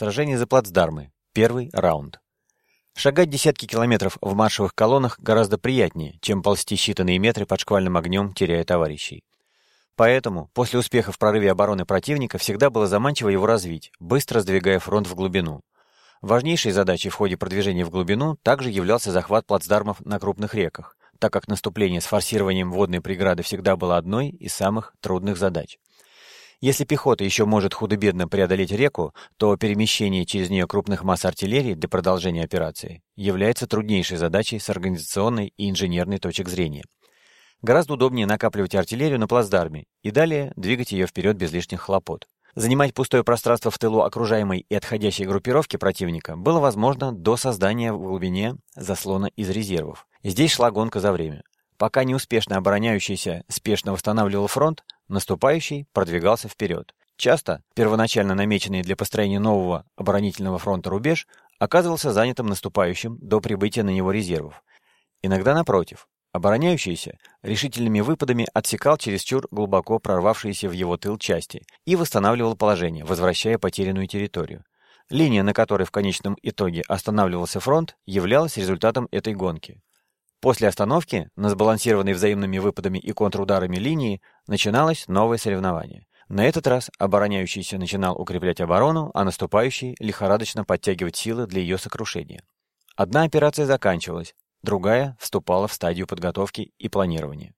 Сражение за плацдармы. Первый раунд. Шагать десятки километров в маршевых колоннах гораздо приятнее, чем ползти считанные метры под шквальным огнем, теряя товарищей. Поэтому после успеха в прорыве обороны противника всегда было заманчиво его развить, быстро сдвигая фронт в глубину. Важнейшей задачей в ходе продвижения в глубину также являлся захват плацдармов на крупных реках, так как наступление с форсированием водной преграды всегда было одной из самых трудных задач. Если пехота еще может худо-бедно преодолеть реку, то перемещение через нее крупных масс артиллерии для продолжения операции является труднейшей задачей с организационной и инженерной точек зрения. Гораздо удобнее накапливать артиллерию на плацдарме и далее двигать ее вперед без лишних хлопот. Занимать пустое пространство в тылу окружаемой и отходящей группировки противника было возможно до создания в глубине заслона из резервов. Здесь шла гонка за время. Пока неуспешно обороняющийся спешно восстанавливал фронт, наступающий продвигался вперед. Часто первоначально намеченный для построения нового оборонительного фронта рубеж оказывался занятым наступающим до прибытия на него резервов. Иногда напротив, Обороняющийся решительными выпадами отсекал чересчур глубоко прорвавшиеся в его тыл части и восстанавливал положение, возвращая потерянную территорию. Линия, на которой в конечном итоге останавливался фронт, являлась результатом этой гонки. После остановки, на сбалансированной взаимными выпадами и контрударами линии, начиналось новое соревнование. На этот раз обороняющийся начинал укреплять оборону, а наступающий лихорадочно подтягивать силы для ее сокрушения. Одна операция заканчивалась, другая вступала в стадию подготовки и планирования.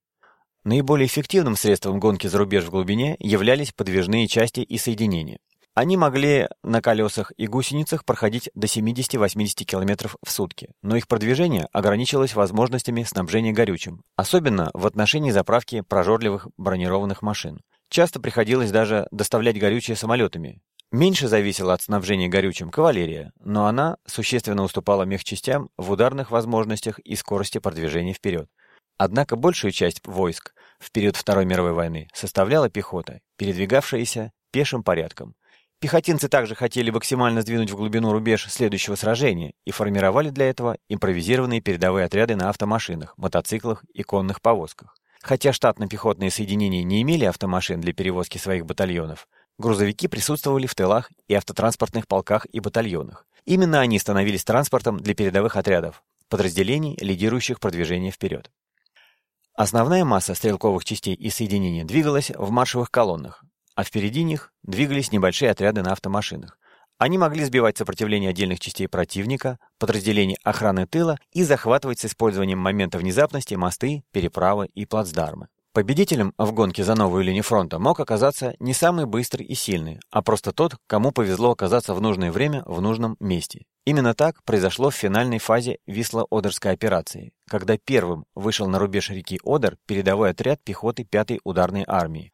Наиболее эффективным средством гонки за рубеж в глубине являлись подвижные части и соединения. Они могли на колесах и гусеницах проходить до 70-80 км в сутки, но их продвижение ограничивалось возможностями снабжения горючим, особенно в отношении заправки прожорливых бронированных машин. Часто приходилось даже доставлять горючее самолетами, Меньше зависела от снабжения горючим кавалерия, но она существенно уступала мехчастям в ударных возможностях и скорости продвижения вперед. Однако большую часть войск в период Второй мировой войны составляла пехота, передвигавшаяся пешим порядком. Пехотинцы также хотели максимально сдвинуть в глубину рубеж следующего сражения и формировали для этого импровизированные передовые отряды на автомашинах, мотоциклах и конных повозках. Хотя штатно-пехотные соединения не имели автомашин для перевозки своих батальонов, Грузовики присутствовали в тылах и автотранспортных полках и батальонах. Именно они становились транспортом для передовых отрядов, подразделений, лидирующих продвижение вперед. Основная масса стрелковых частей и соединений двигалась в маршевых колоннах, а впереди них двигались небольшие отряды на автомашинах. Они могли сбивать сопротивление отдельных частей противника, подразделений охраны тыла и захватывать с использованием момента внезапности мосты, переправы и плацдармы. Победителем в гонке за новую линию фронта мог оказаться не самый быстрый и сильный, а просто тот, кому повезло оказаться в нужное время в нужном месте. Именно так произошло в финальной фазе Висло-Одерской операции, когда первым вышел на рубеж реки Одер передовой отряд пехоты 5-й ударной армии,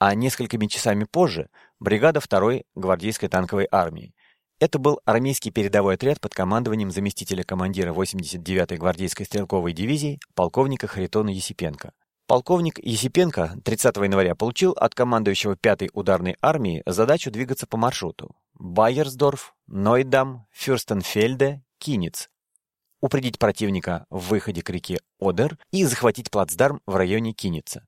а несколькими часами позже бригада 2-й гвардейской танковой армии. Это был армейский передовой отряд под командованием заместителя командира 89-й гвардейской стрелковой дивизии полковника Харитона Есипенко. Полковник Есипенко 30 января получил от командующего 5-й ударной армии задачу двигаться по маршруту Байерсдорф, Нойдам, Фюрстенфельде, Кинец, упредить противника в выходе к реке Одер и захватить плацдарм в районе Киница.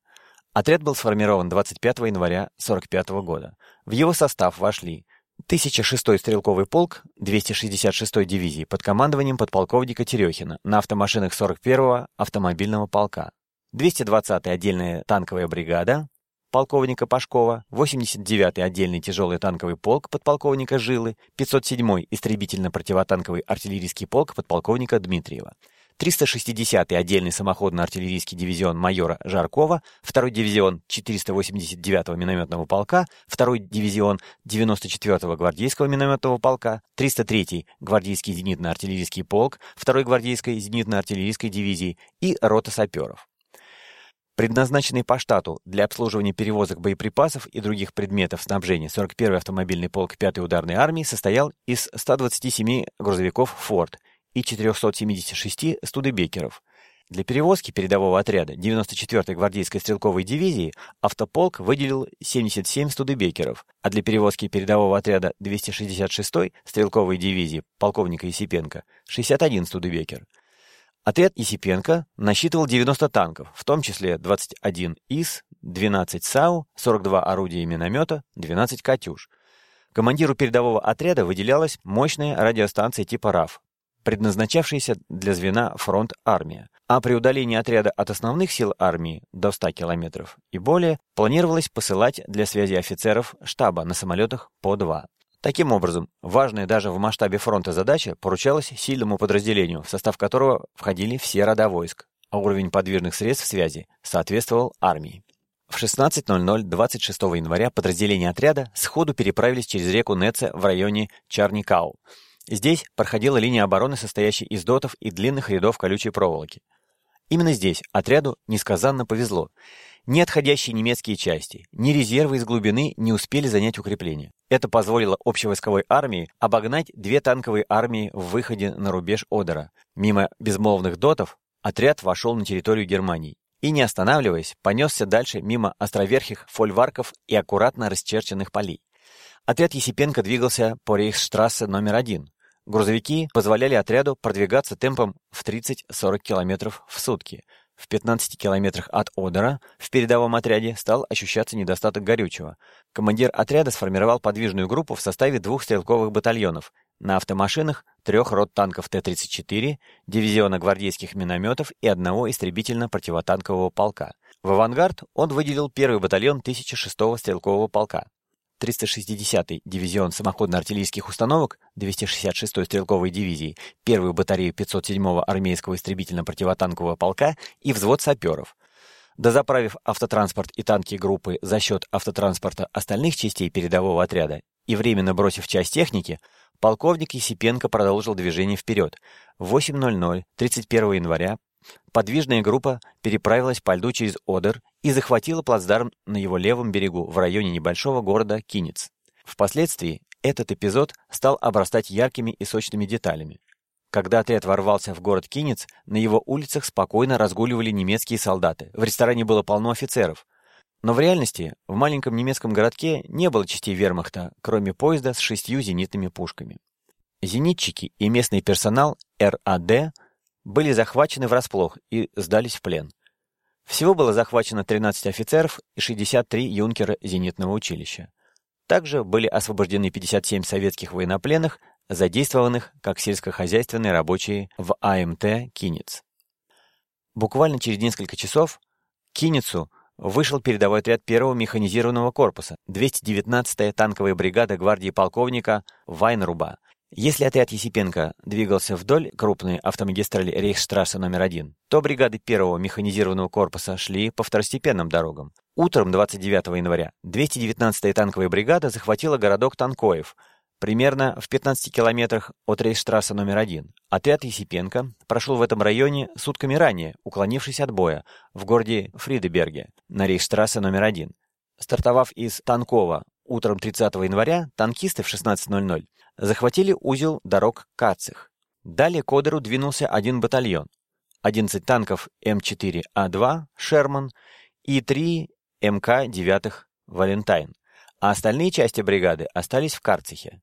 Отряд был сформирован 25 января 45 года. В его состав вошли 1006-й стрелковый полк 266-й дивизии под командованием подполковника Терехина на автомашинах 41-го автомобильного полка, 220-я отдельная танковая бригада полковника Пашкова, 89-й отдельный тяжелый танковый полк подполковника Жилы, 507-й истребительно-противотанковый артиллерийский полк подполковника Дмитриева, 360-й отдельный самоходно-артиллерийский дивизион майора Жаркова, 2-й дивизион 489-го минометного полка, 2-й дивизион 94-го гвардейского минометного полка, 303-й гвардейский зенитно-артиллерийский полк, 2-й гвардейской зенитно-артиллерийской дивизии и рота саперов. Предназначенный по штату для обслуживания перевозок боеприпасов и других предметов снабжения 41-й автомобильный полк 5-й ударной армии состоял из 127 грузовиков «Форд» и 476 студебекеров. Для перевозки передового отряда 94-й гвардейской стрелковой дивизии автополк выделил 77 студебекеров, а для перевозки передового отряда 266-й стрелковой дивизии полковника Есипенко 61 студебекер. Отряд Есипенко насчитывал 90 танков, в том числе 21 ИС, 12 САУ, 42 орудия и миномета, 12 «Катюш». Командиру передового отряда выделялась мощная радиостанция типа РАФ, предназначавшаяся для звена фронт армия. А при удалении отряда от основных сил армии до 100 километров и более планировалось посылать для связи офицеров штаба на самолетах по два. Таким образом, важная даже в масштабе фронта задача поручалась сильному подразделению, в состав которого входили все рода войск, а уровень подвижных средств связи соответствовал армии. В 16.00 26 января подразделения отряда сходу переправились через реку Неце в районе Чарникау. Здесь проходила линия обороны, состоящая из дотов и длинных рядов колючей проволоки. Именно здесь отряду несказанно повезло. Ни отходящие немецкие части, ни резервы из глубины не успели занять укрепления. Это позволило общевойсковой армии обогнать две танковые армии в выходе на рубеж Одера. Мимо безмолвных дотов отряд вошел на территорию Германии и, не останавливаясь, понесся дальше мимо островерхих фольварков и аккуратно расчерченных полей. Отряд Есипенко двигался по Рейхстрассе номер один. Грузовики позволяли отряду продвигаться темпом в 30-40 км в сутки. В 15 километрах от Одера в передовом отряде стал ощущаться недостаток горючего. Командир отряда сформировал подвижную группу в составе двух стрелковых батальонов на автомашинах, трех рот танков Т-34, дивизиона гвардейских минометов и одного истребительно-противотанкового полка. В авангард он выделил первый батальон 1006-го стрелкового полка. 360-й дивизион самоходно-артиллерийских установок 266-й стрелковой дивизии, первую батарею 507-го армейского истребительно-противотанкового полка и взвод саперов. Дозаправив автотранспорт и танки группы за счет автотранспорта остальных частей передового отряда и временно бросив часть техники, полковник Есипенко продолжил движение вперед. В 8.00 31 января Подвижная группа переправилась по льду через Одер и захватила плацдарм на его левом берегу в районе небольшого города Кинец. Впоследствии этот эпизод стал обрастать яркими и сочными деталями. Когда отряд ворвался в город Кинец, на его улицах спокойно разгуливали немецкие солдаты. В ресторане было полно офицеров. Но в реальности в маленьком немецком городке не было частей вермахта, кроме поезда с шестью зенитными пушками. Зенитчики и местный персонал РАД были захвачены врасплох и сдались в плен. Всего было захвачено 13 офицеров и 63 юнкера зенитного училища. Также были освобождены 57 советских военнопленных, задействованных как сельскохозяйственные рабочие в АМТ «Кинец». Буквально через несколько часов Кинецу вышел передовой отряд первого механизированного корпуса, 219-я танковая бригада гвардии полковника Вайнруба, если отряд Есипенко двигался вдоль крупной автомагистрали Рейхстрассе номер один, то бригады первого механизированного корпуса шли по второстепенным дорогам. Утром 29 января 219-я танковая бригада захватила городок Танкоев, примерно в 15 километрах от Рейхстрассе номер один. Отряд Есипенко прошел в этом районе сутками ранее, уклонившись от боя, в городе Фридеберге на Рейхстрассе номер один. Стартовав из Танкова утром 30 января, танкисты в 16.00 захватили узел дорог Кацих. Далее к Одеру двинулся один батальон, 11 танков М4А2 «Шерман» и 3 МК-9 «Валентайн», а остальные части бригады остались в Карцихе.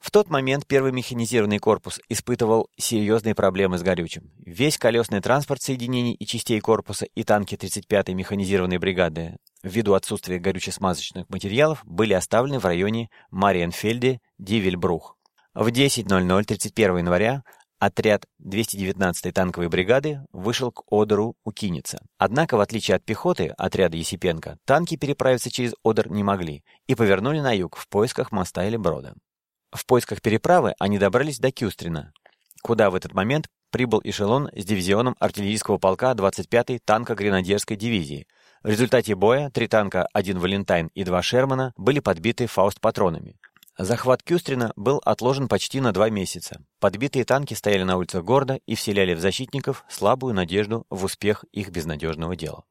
В тот момент первый механизированный корпус испытывал серьезные проблемы с горючим. Весь колесный транспорт соединений и частей корпуса и танки 35-й механизированной бригады ввиду отсутствия горюче-смазочных материалов были оставлены в районе Мариенфельде, Дивельбрух. В 10.00 31 января отряд 219-й танковой бригады вышел к Одеру у Киница. Однако, в отличие от пехоты отряда Есипенко, танки переправиться через Одер не могли и повернули на юг в поисках моста или брода. В поисках переправы они добрались до Кюстрина, куда в этот момент прибыл эшелон с дивизионом артиллерийского полка 25-й танко-гренадерской дивизии. В результате боя три танка, один «Валентайн» и два «Шермана» были подбиты «Фауст-патронами». Захват Кюстрина был отложен почти на два месяца. Подбитые танки стояли на улицах города и вселяли в защитников слабую надежду в успех их безнадежного дела.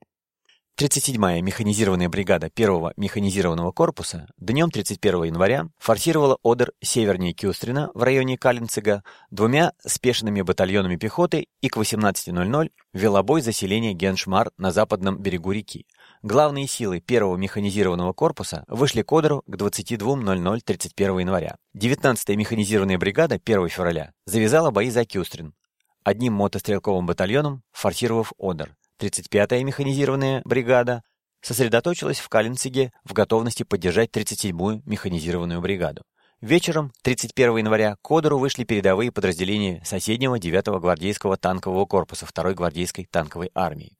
37-я механизированная бригада 1-го механизированного корпуса днем 31 января форсировала Одер севернее Кюстрина в районе Калинцига двумя спешенными батальонами пехоты и к 18.00 вела бой заселения Геншмар на западном берегу реки. Главные силы 1-го механизированного корпуса вышли к Одеру к 22.00 31 января. 19-я механизированная бригада 1 февраля завязала бои за Кюстрин, одним мотострелковым батальоном форсировав Одер. 35-я механизированная бригада сосредоточилась в Калинциге в готовности поддержать 37-ю механизированную бригаду. Вечером 31 января к Одеру вышли передовые подразделения соседнего 9-го гвардейского танкового корпуса 2-й гвардейской танковой армии.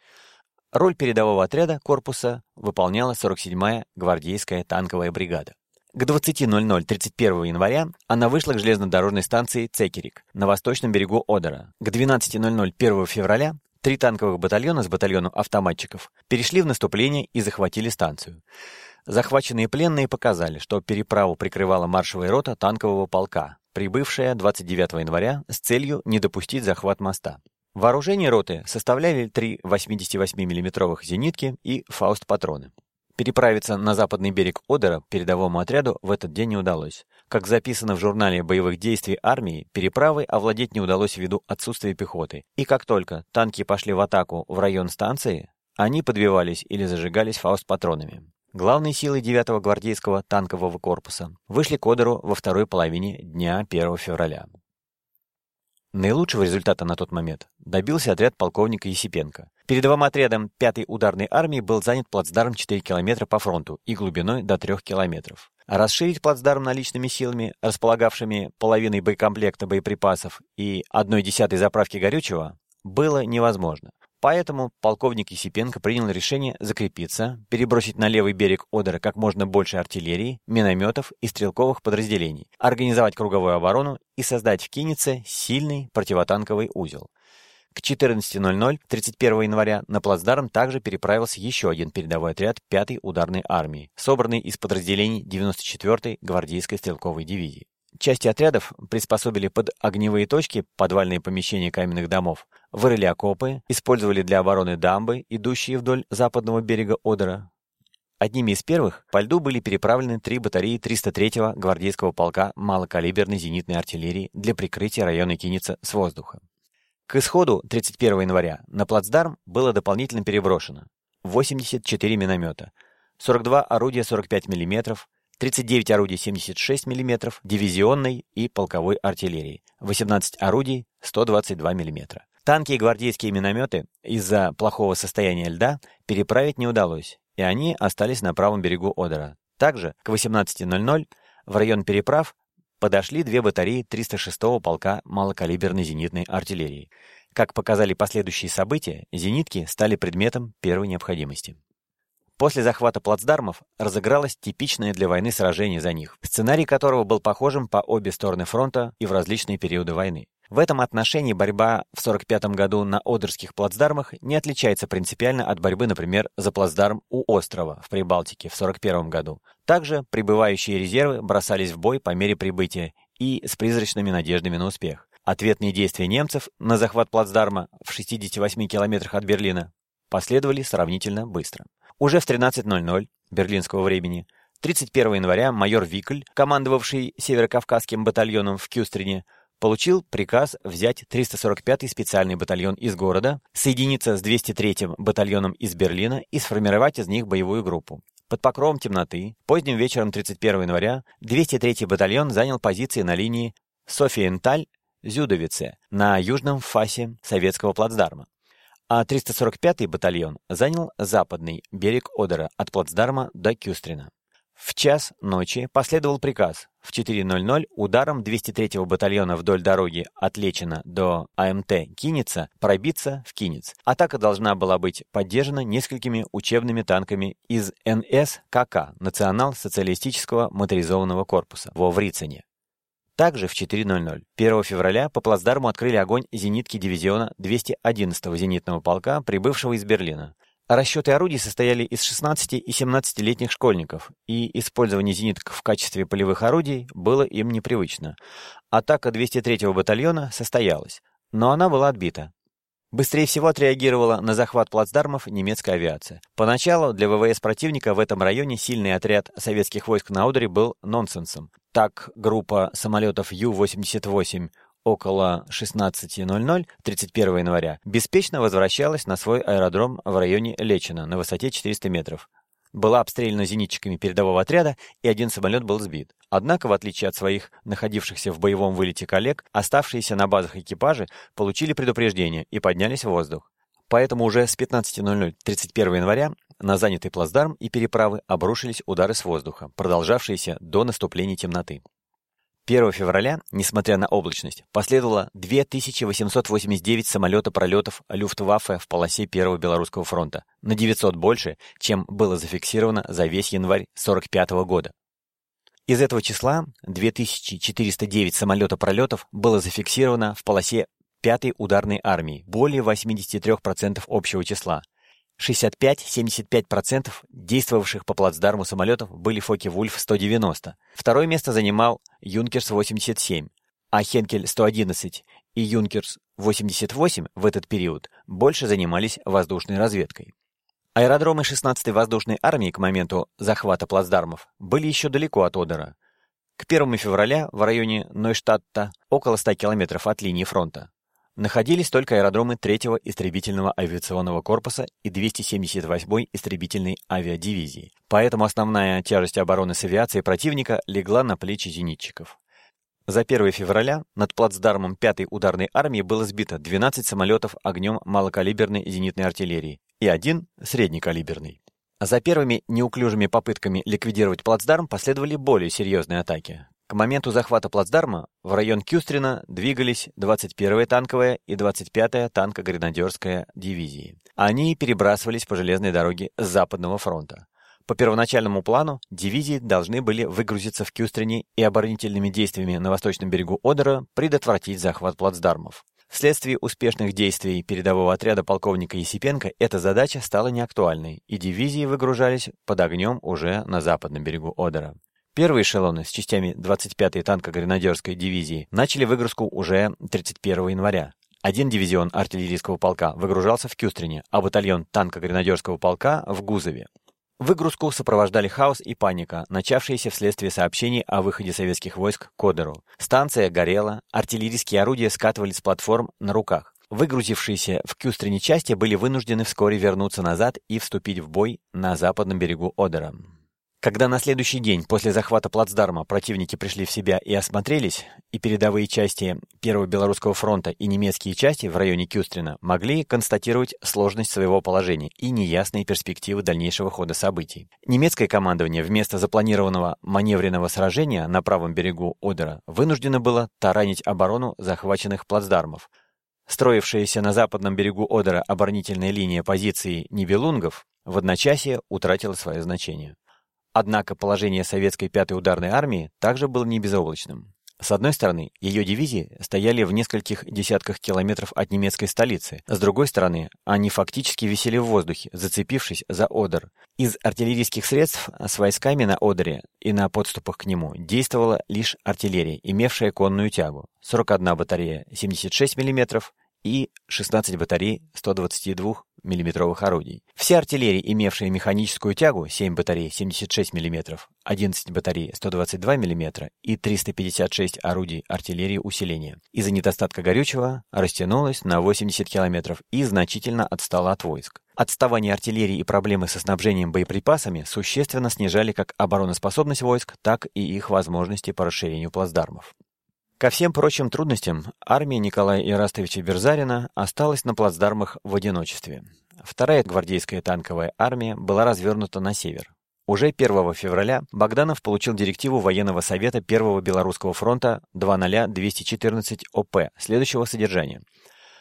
Роль передового отряда корпуса выполняла 47-я гвардейская танковая бригада. К 20.00 31 января она вышла к железнодорожной станции Цекерик на восточном берегу Одера. К 12.00 1 февраля три танковых батальона с батальоном автоматчиков перешли в наступление и захватили станцию. Захваченные пленные показали, что переправу прикрывала маршевая рота танкового полка, прибывшая 29 января с целью не допустить захват моста. Вооружение роты составляли три 88 миллиметровых зенитки и фауст-патроны. Переправиться на западный берег Одера передовому отряду в этот день не удалось. Как записано в журнале боевых действий армии, переправой овладеть не удалось ввиду отсутствия пехоты. И как только танки пошли в атаку в район станции, они подбивались или зажигались фауст-патронами. Главные силы 9-го гвардейского танкового корпуса вышли к Одеру во второй половине дня 1 февраля. Наилучшего результата на тот момент добился отряд полковника Есипенко. Передовым отрядом 5-й ударной армии был занят плацдарм 4 километра по фронту и глубиной до 3 километров. Расширить плацдарм наличными силами, располагавшими половиной боекомплекта боеприпасов и одной десятой заправки горючего, было невозможно. Поэтому полковник Есипенко принял решение закрепиться, перебросить на левый берег Одера как можно больше артиллерии, минометов и стрелковых подразделений, организовать круговую оборону и создать в Кинице сильный противотанковый узел. К 14.00 31 января на плацдарм также переправился еще один передовой отряд 5-й ударной армии, собранный из подразделений 94-й гвардейской стрелковой дивизии. Части отрядов приспособили под огневые точки подвальные помещения каменных домов, вырыли окопы, использовали для обороны дамбы, идущие вдоль западного берега Одера. Одними из первых по льду были переправлены три батареи 303-го гвардейского полка малокалиберной зенитной артиллерии для прикрытия района Киница с воздуха. К исходу 31 января на плацдарм было дополнительно переброшено 84 миномета, 42 орудия 45 мм, 39 орудий 76 мм дивизионной и полковой артиллерии, 18 орудий 122 мм. Танки и гвардейские минометы из-за плохого состояния льда переправить не удалось, и они остались на правом берегу Одера. Также к 18.00 в район переправ подошли две батареи 306-го полка малокалиберной зенитной артиллерии. Как показали последующие события, зенитки стали предметом первой необходимости. После захвата плацдармов разыгралось типичное для войны сражение за них, сценарий которого был похожим по обе стороны фронта и в различные периоды войны. В этом отношении борьба в 1945 году на Одерских плацдармах не отличается принципиально от борьбы, например, за плацдарм у острова в Прибалтике в 1941 году. Также прибывающие резервы бросались в бой по мере прибытия и с призрачными надеждами на успех. Ответные действия немцев на захват плацдарма в 68 километрах от Берлина последовали сравнительно быстро. Уже в 13.00 берлинского времени 31 января майор Викль, командовавший Северокавказским батальоном в Кюстрине, получил приказ взять 345-й специальный батальон из города, соединиться с 203-м батальоном из Берлина и сформировать из них боевую группу. Под покровом темноты, поздним вечером 31 января, 203-й батальон занял позиции на линии Софиенталь-Зюдовице на южном фасе советского плацдарма а 345-й батальон занял западный берег Одера от плацдарма до Кюстрина. В час ночи последовал приказ в 4.00 ударом 203-го батальона вдоль дороги от Лечина до АМТ Киница пробиться в Кинец. Атака должна была быть поддержана несколькими учебными танками из НСКК Национал-социалистического моторизованного корпуса во Врицене. Также в 4.00 1 февраля по плацдарму открыли огонь зенитки дивизиона 211-го зенитного полка, прибывшего из Берлина. Расчеты орудий состояли из 16 и 17-летних школьников, и использование зениток в качестве полевых орудий было им непривычно. Атака 203-го батальона состоялась, но она была отбита. Быстрее всего отреагировала на захват плацдармов немецкая авиация. Поначалу для ВВС противника в этом районе сильный отряд советских войск на Одере был нонсенсом. Так, группа самолетов Ю-88 около 16.00 31 января беспечно возвращалась на свой аэродром в районе Лечина на высоте 400 метров была обстреляна зенитчиками передового отряда, и один самолет был сбит. Однако, в отличие от своих находившихся в боевом вылете коллег, оставшиеся на базах экипажи получили предупреждение и поднялись в воздух. Поэтому уже с 15.00 31 января на занятый плацдарм и переправы обрушились удары с воздуха, продолжавшиеся до наступления темноты. 1 февраля, несмотря на облачность, последовало 2889 самолета-пролетов Люфтваффе в полосе Первого Белорусского фронта, на 900 больше, чем было зафиксировано за весь январь 1945 года. Из этого числа 2409 самолета-пролетов было зафиксировано в полосе 5-й ударной армии, более 83% общего числа, 65-75% действовавших по плацдарму самолетов были Фоке-Вульф-190. Второе место занимал Юнкерс-87, а Хенкель-111 и Юнкерс-88 в этот период больше занимались воздушной разведкой. Аэродромы 16-й воздушной армии к моменту захвата плацдармов были еще далеко от Одера. К 1 февраля в районе Нойштадта, около 100 километров от линии фронта, находились только аэродромы 3-го истребительного авиационного корпуса и 278-й истребительной авиадивизии. Поэтому основная тяжесть обороны с авиацией противника легла на плечи зенитчиков. За 1 февраля над плацдармом 5-й ударной армии было сбито 12 самолетов огнем малокалиберной зенитной артиллерии и один среднекалиберный. За первыми неуклюжими попытками ликвидировать плацдарм последовали более серьезные атаки. К моменту захвата плацдарма в район Кюстрина двигались 21-я танковая и 25-я танко-гренадерская дивизии. Они перебрасывались по железной дороге с Западного фронта. По первоначальному плану дивизии должны были выгрузиться в Кюстрине и оборонительными действиями на восточном берегу Одера предотвратить захват плацдармов. Вследствие успешных действий передового отряда полковника Есипенко эта задача стала неактуальной, и дивизии выгружались под огнем уже на западном берегу Одера. Первые эшелоны с частями 25-й танко-гренадерской дивизии начали выгрузку уже 31 января. Один дивизион артиллерийского полка выгружался в Кюстрине, а батальон танко-гренадерского полка в Гузове. Выгрузку сопровождали хаос и паника, начавшиеся вследствие сообщений о выходе советских войск к Одеру. Станция горела, артиллерийские орудия скатывались с платформ на руках. Выгрузившиеся в Кюстрине части были вынуждены вскоре вернуться назад и вступить в бой на западном берегу Одера. Когда на следующий день после захвата плацдарма противники пришли в себя и осмотрелись, и передовые части Первого Белорусского фронта и немецкие части в районе Кюстрина могли констатировать сложность своего положения и неясные перспективы дальнейшего хода событий. Немецкое командование вместо запланированного маневренного сражения на правом берегу Одера вынуждено было таранить оборону захваченных плацдармов. Строившаяся на западном берегу Одера оборонительная линия позиции Нибелунгов в одночасье утратила свое значение. Однако положение советской 5-й ударной армии также было не безоблачным. С одной стороны, ее дивизии стояли в нескольких десятках километров от немецкой столицы. С другой стороны, они фактически висели в воздухе, зацепившись за Одер. Из артиллерийских средств с войсками на Одере и на подступах к нему действовала лишь артиллерия, имевшая конную тягу. 41 батарея 76 мм и 16 батарей 122 миллиметровых орудий. Вся артиллерия, имевшая механическую тягу 7 батарей 76 мм, 11 батарей 122 мм и 356 орудий артиллерии усиления, из-за недостатка горючего растянулась на 80 км и значительно отстала от войск. Отставание артиллерии и проблемы со снабжением боеприпасами существенно снижали как обороноспособность войск, так и их возможности по расширению плацдармов. Ко всем прочим трудностям армия Николая Ирастовича Берзарина осталась на плацдармах в одиночестве. Вторая гвардейская танковая армия была развернута на север. Уже 1 февраля Богданов получил директиву военного совета Первого Белорусского фронта 20214 ОП следующего содержания.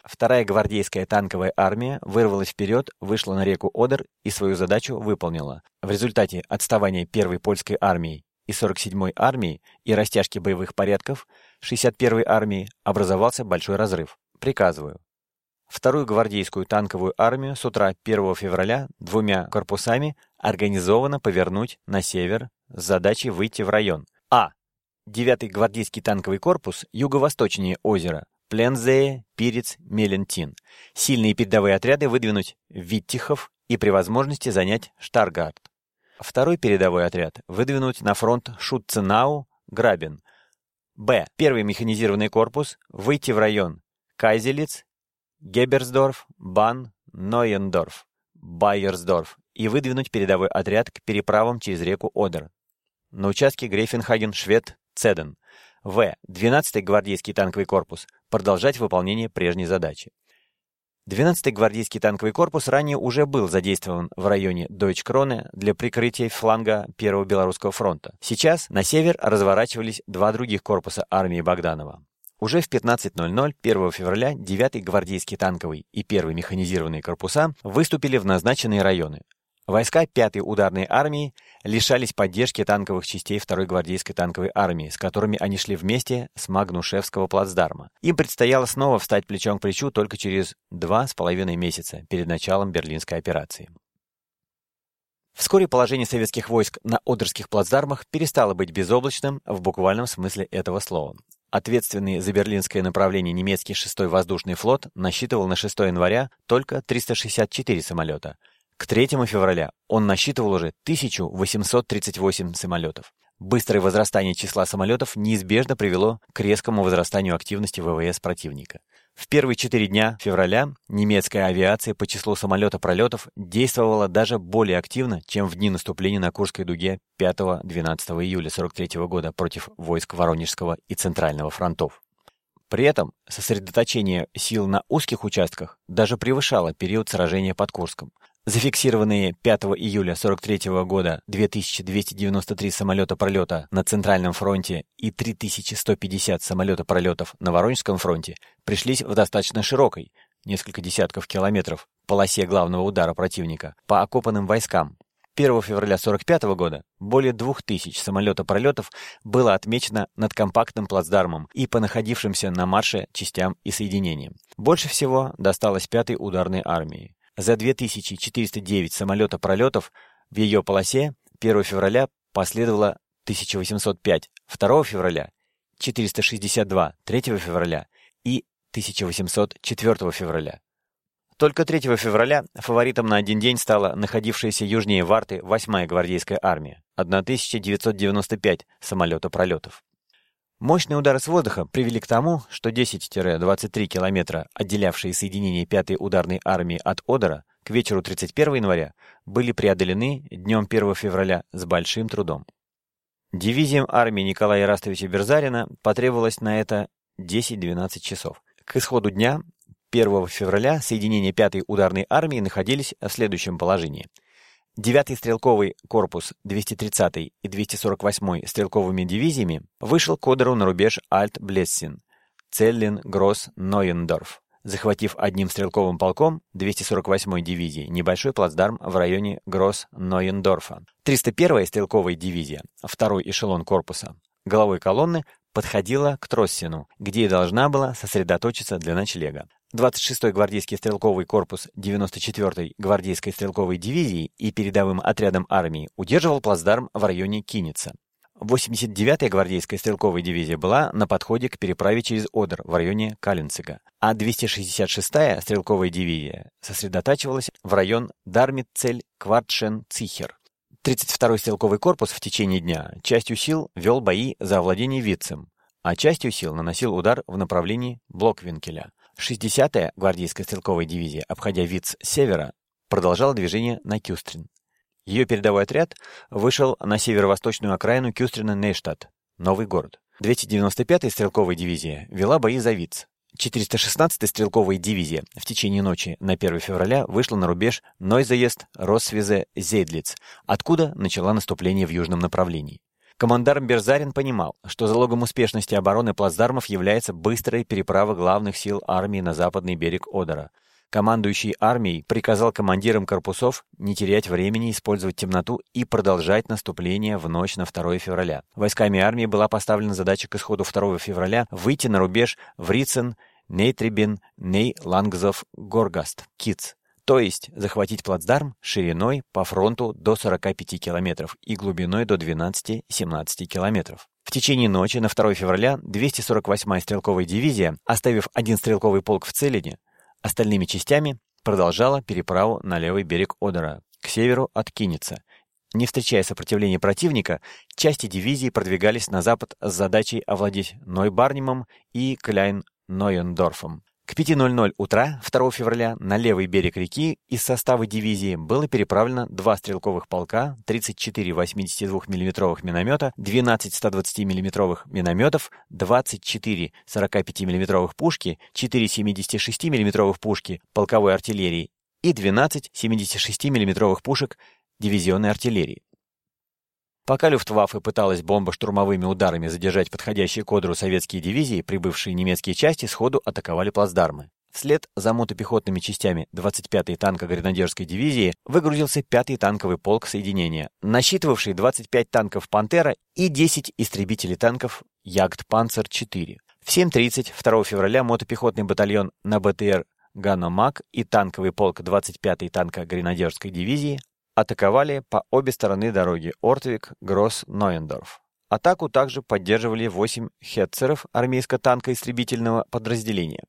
Вторая гвардейская танковая армия вырвалась вперед, вышла на реку Одер и свою задачу выполнила. В результате отставания первой польской армии и 47-й армии и растяжки боевых порядков 61-й армии образовался большой разрыв. Приказываю. Вторую гвардейскую танковую армию с утра 1 февраля двумя корпусами организованно повернуть на север с задачей выйти в район. А. 9-й гвардейский танковый корпус юго-восточнее озера. Плензее, Пирец, Мелентин. Сильные передовые отряды выдвинуть в Виттихов и при возможности занять Штаргард. Второй передовой отряд выдвинуть на фронт Шутценау, Грабин. Б. Первый механизированный корпус выйти в район Кайзелиц, Геберсдорф, Бан, Нойендорф, Байерсдорф и выдвинуть передовой отряд к переправам через реку Одер. На участке Грейфенхаген, Швед, Цеден. В. 12-й гвардейский танковый корпус продолжать выполнение прежней задачи. 12-й гвардейский танковый корпус ранее уже был задействован в районе Дойчкроне для прикрытия фланга Первого Белорусского фронта. Сейчас на север разворачивались два других корпуса армии Богданова. Уже в 15.00 1 февраля 9-й гвардейский танковый и 1-й механизированные корпуса выступили в назначенные районы. Войска 5-й ударной армии лишались поддержки танковых частей 2-й гвардейской танковой армии, с которыми они шли вместе с Магнушевского плацдарма. Им предстояло снова встать плечом к плечу только через два с половиной месяца перед началом Берлинской операции. Вскоре положение советских войск на Одерских плацдармах перестало быть безоблачным в буквальном смысле этого слова. Ответственный за берлинское направление немецкий 6-й воздушный флот насчитывал на 6 января только 364 самолета – к 3 февраля он насчитывал уже 1838 самолетов. Быстрое возрастание числа самолетов неизбежно привело к резкому возрастанию активности ВВС противника. В первые четыре дня февраля немецкая авиация по числу самолета-пролетов действовала даже более активно, чем в дни наступления на Курской дуге 5-12 июля 43 года против войск Воронежского и Центрального фронтов. При этом сосредоточение сил на узких участках даже превышало период сражения под Курском. Зафиксированные 5 июля 43 года 2293 самолета пролета на Центральном фронте и 3150 самолета пролетов на Воронежском фронте пришлись в достаточно широкой, несколько десятков километров, полосе главного удара противника по окопанным войскам. 1 февраля 45 года более 2000 самолета-пролетов было отмечено над компактным плацдармом и по находившимся на марше частям и соединениям. Больше всего досталось 5-й ударной армии. За 2409 самолета-пролетов в ее полосе 1 февраля последовало 1805, 2 февраля 462, 3 февраля и 1804 февраля. Только 3 февраля фаворитом на один день стала находившаяся южнее Варты 8-я гвардейская армия, 1995 самолета-пролетов. Мощные удары с воздуха привели к тому, что 10-23 километра, отделявшие соединение 5-й ударной армии от Одера, к вечеру 31 января были преодолены днем 1 февраля с большим трудом. Дивизиям армии Николая Растовича Берзарина потребовалось на это 10-12 часов. К исходу дня 1 февраля соединения 5-й ударной армии находились в следующем положении – 9-й стрелковый корпус 230-й и 248-й стрелковыми дивизиями вышел к Одеру на рубеж Альт-Блессин, Целлин, Гросс, Нойендорф, захватив одним стрелковым полком 248-й дивизии небольшой плацдарм в районе Гросс-Нойендорфа. 301-я стрелковая дивизия, второй эшелон корпуса, головой колонны подходила к Троссину, где и должна была сосредоточиться для ночлега. 26-й гвардейский стрелковый корпус 94-й гвардейской стрелковой дивизии и передовым отрядом армии удерживал плацдарм в районе Киница. 89-я гвардейская стрелковая дивизия была на подходе к переправе через Одер в районе Калинцига, а 266-я стрелковая дивизия сосредотачивалась в район Дармитцель-Квартшен-Цихер. 32-й стрелковый корпус в течение дня частью сил вел бои за овладение Витцем, а частью сил наносил удар в направлении Блоквинкеля. 60-я гвардейская стрелковая дивизия, обходя Виц с севера, продолжала движение на Кюстрин. Ее передовой отряд вышел на северо-восточную окраину Кюстрина-Нейштадт, новый город. 295-я стрелковая дивизия вела бои за Виц. 416-я стрелковая дивизия в течение ночи на 1 февраля вышла на рубеж Нойзаест, Росвизе, Зейдлиц, откуда начала наступление в южном направлении. Командарм Берзарин понимал, что залогом успешности обороны плацдармов является быстрая переправа главных сил армии на западный берег Одера. Командующий армией приказал командирам корпусов не терять времени, использовать темноту и продолжать наступление в ночь на 2 февраля. Войсками армии была поставлена задача к исходу 2 февраля выйти на рубеж Врицен, Нейтрибин, Ней, Лангзов, Горгаст, Киц то есть захватить плацдарм шириной по фронту до 45 километров и глубиной до 12-17 километров. В течение ночи на 2 февраля 248-я стрелковая дивизия, оставив один стрелковый полк в Целине, остальными частями продолжала переправу на левый берег Одера, к северу от Киница. Не встречая сопротивления противника, части дивизии продвигались на запад с задачей овладеть Нойбарнимом и Кляйн-Нойендорфом. К 5.00 утра 2 февраля на левый берег реки из состава дивизии было переправлено два стрелковых полка, 34 82 мм миномета, 12 120 мм минометов, 24 45 мм пушки, 4 76 мм пушки полковой артиллерии и 12 76 мм пушек дивизионной артиллерии. Пока Люфтваффе пыталась бомбо-штурмовыми ударами задержать подходящие к Одру советские дивизии, прибывшие немецкие части сходу атаковали плацдармы. Вслед за мотопехотными частями 25-й танко-гренадерской дивизии выгрузился 5-й танковый полк соединения, насчитывавший 25 танков «Пантера» и 10 истребителей танков «Ягд-Панцер-4». В 7.30 2 февраля мотопехотный батальон на БТР «Ганомак» и танковый полк 25-й танко-гренадерской дивизии атаковали по обе стороны дороги Ортвик, Гросс, Ноендорф. Атаку также поддерживали 8 хетцеров армейско-танко-истребительного подразделения.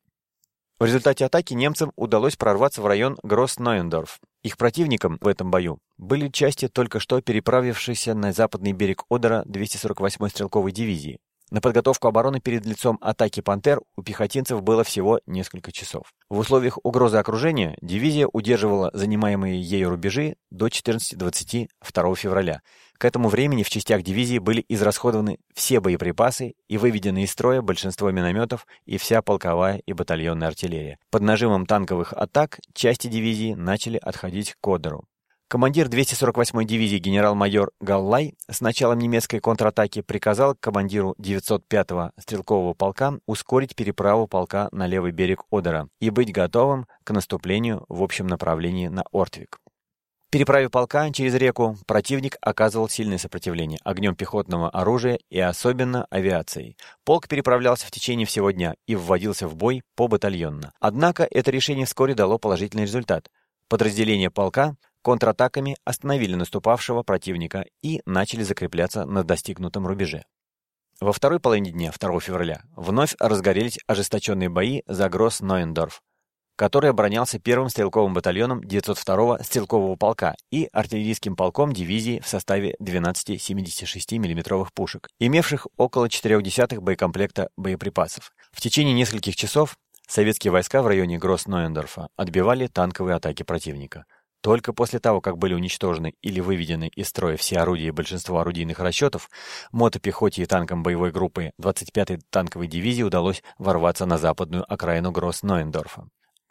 В результате атаки немцам удалось прорваться в район Гросс-Ноендорф. Их противником в этом бою были части только что переправившиеся на западный берег Одера 248-й стрелковой дивизии. На подготовку обороны перед лицом атаки «Пантер» у пехотинцев было всего несколько часов. В условиях угрозы окружения дивизия удерживала занимаемые ею рубежи до 14-22 февраля. К этому времени в частях дивизии были израсходованы все боеприпасы и выведены из строя большинство минометов и вся полковая и батальонная артиллерия. Под нажимом танковых атак части дивизии начали отходить к Одеру. Командир 248-й дивизии генерал-майор Галлай с началом немецкой контратаки приказал командиру 905-го стрелкового полка ускорить переправу полка на левый берег Одера и быть готовым к наступлению в общем направлении на Ортвик. Переправив полка через реку, противник оказывал сильное сопротивление огнем пехотного оружия и особенно авиацией. Полк переправлялся в течение всего дня и вводился в бой по батальонно. Однако это решение вскоре дало положительный результат. Подразделения полка контратаками остановили наступавшего противника и начали закрепляться на достигнутом рубеже. Во второй половине дня, 2 февраля, вновь разгорелись ожесточенные бои за Гросс-Нойендорф, который оборонялся первым стрелковым батальоном 902-го стрелкового полка и артиллерийским полком дивизии в составе 12 76 миллиметровых пушек, имевших около 0,4 боекомплекта боеприпасов. В течение нескольких часов советские войска в районе Гросс-Нойендорфа отбивали танковые атаки противника – только после того, как были уничтожены или выведены из строя все орудия и большинство орудийных расчетов, мотопехоте и танкам боевой группы 25-й танковой дивизии удалось ворваться на западную окраину Гросс-Ноендорфа.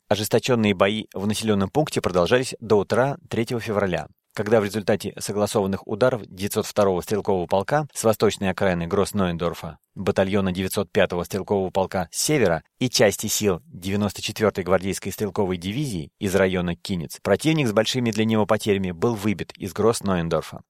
Ожесточенные бои в населенном пункте продолжались до утра 3 февраля когда в результате согласованных ударов 902-го стрелкового полка с восточной окраины Гросс-Нойндорфа, батальона 905-го стрелкового полка с севера и части сил 94-й гвардейской стрелковой дивизии из района Кинец, противник с большими для него потерями был выбит из Гросс-Нойндорфа.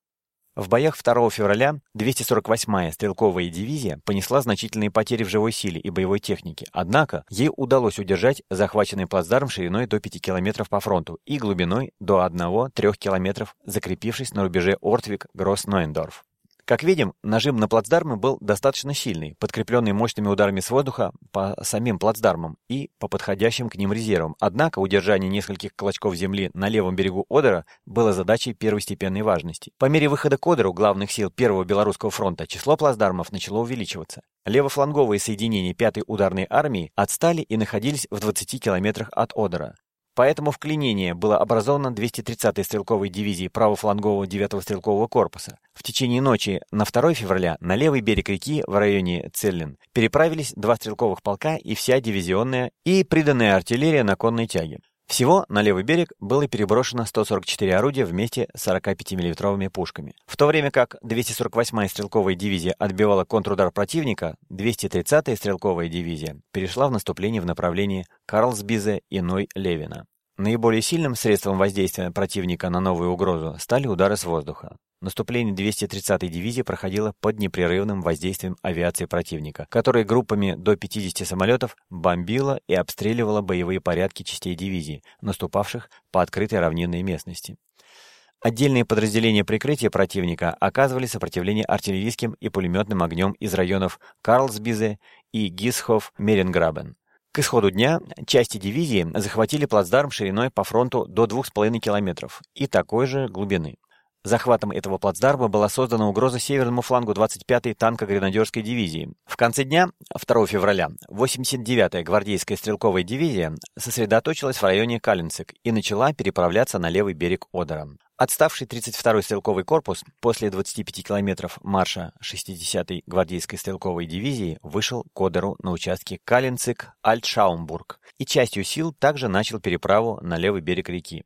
В боях 2 февраля 248-я стрелковая дивизия понесла значительные потери в живой силе и боевой технике, однако ей удалось удержать захваченный плацдарм шириной до 5 км по фронту и глубиной до 1-3 км, закрепившись на рубеже Ортвик-Гросс-Нойндорф. Как видим, нажим на плацдармы был достаточно сильный, подкрепленный мощными ударами с воздуха по самим плацдармам и по подходящим к ним резервам. Однако удержание нескольких клочков земли на левом берегу Одера было задачей первостепенной важности. По мере выхода к Одеру главных сил Первого Белорусского фронта число плацдармов начало увеличиваться. Левофланговые соединения 5-й ударной армии отстали и находились в 20 километрах от Одера. Поэтому вклинение было образовано 230-й стрелковой дивизией правофлангового 9-го стрелкового корпуса. В течение ночи на 2 февраля на левый берег реки в районе Целлин переправились два стрелковых полка и вся дивизионная и приданная артиллерия на конной тяге. Всего на левый берег было переброшено 144 орудия вместе с 45 миллиметровыми пушками. В то время как 248-я стрелковая дивизия отбивала контрудар противника, 230-я стрелковая дивизия перешла в наступление в направлении Карлсбизе и Ной-Левина. Наиболее сильным средством воздействия противника на новую угрозу стали удары с воздуха. Наступление 230-й дивизии проходило под непрерывным воздействием авиации противника, которая группами до 50 самолетов бомбила и обстреливала боевые порядки частей дивизии, наступавших по открытой равнинной местности. Отдельные подразделения прикрытия противника оказывали сопротивление артиллерийским и пулеметным огнем из районов Карлсбизе и Гисхоф-Меренграбен. К исходу дня части дивизии захватили плацдарм шириной по фронту до 2,5 километров и такой же глубины. Захватом этого плацдарма была создана угроза северному флангу 25-й танко-гренадерской дивизии. В конце дня, 2 февраля, 89-я гвардейская стрелковая дивизия сосредоточилась в районе Калинцик и начала переправляться на левый берег Одера. Отставший 32-й стрелковый корпус после 25 километров марша 60-й гвардейской стрелковой дивизии вышел к Одеру на участке Калинцик-Альтшаумбург и частью сил также начал переправу на левый берег реки.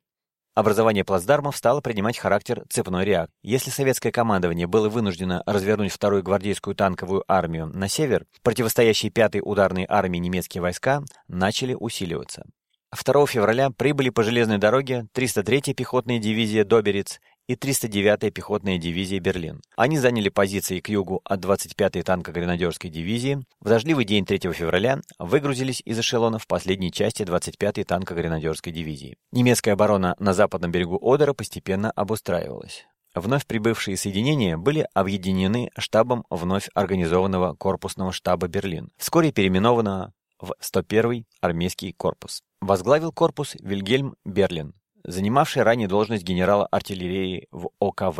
Образование плацдармов стало принимать характер цепной реакции. Если советское командование было вынуждено развернуть вторую гвардейскую танковую армию на север, противостоящие пятой ударной армии немецкие войска начали усиливаться. 2 февраля прибыли по железной дороге 303-я пехотная дивизия «Доберец» и 309-я пехотная дивизия «Берлин». Они заняли позиции к югу от 25-й танко-гренадерской дивизии. В дождливый день 3 февраля выгрузились из эшелонов последней части 25-й танко-гренадерской дивизии. Немецкая оборона на западном берегу Одера постепенно обустраивалась. Вновь прибывшие соединения были объединены штабом вновь организованного корпусного штаба «Берлин», вскоре переименованного в 101-й армейский корпус. Возглавил корпус Вильгельм Берлин, занимавший ранее должность генерала артиллерии в ОКВ.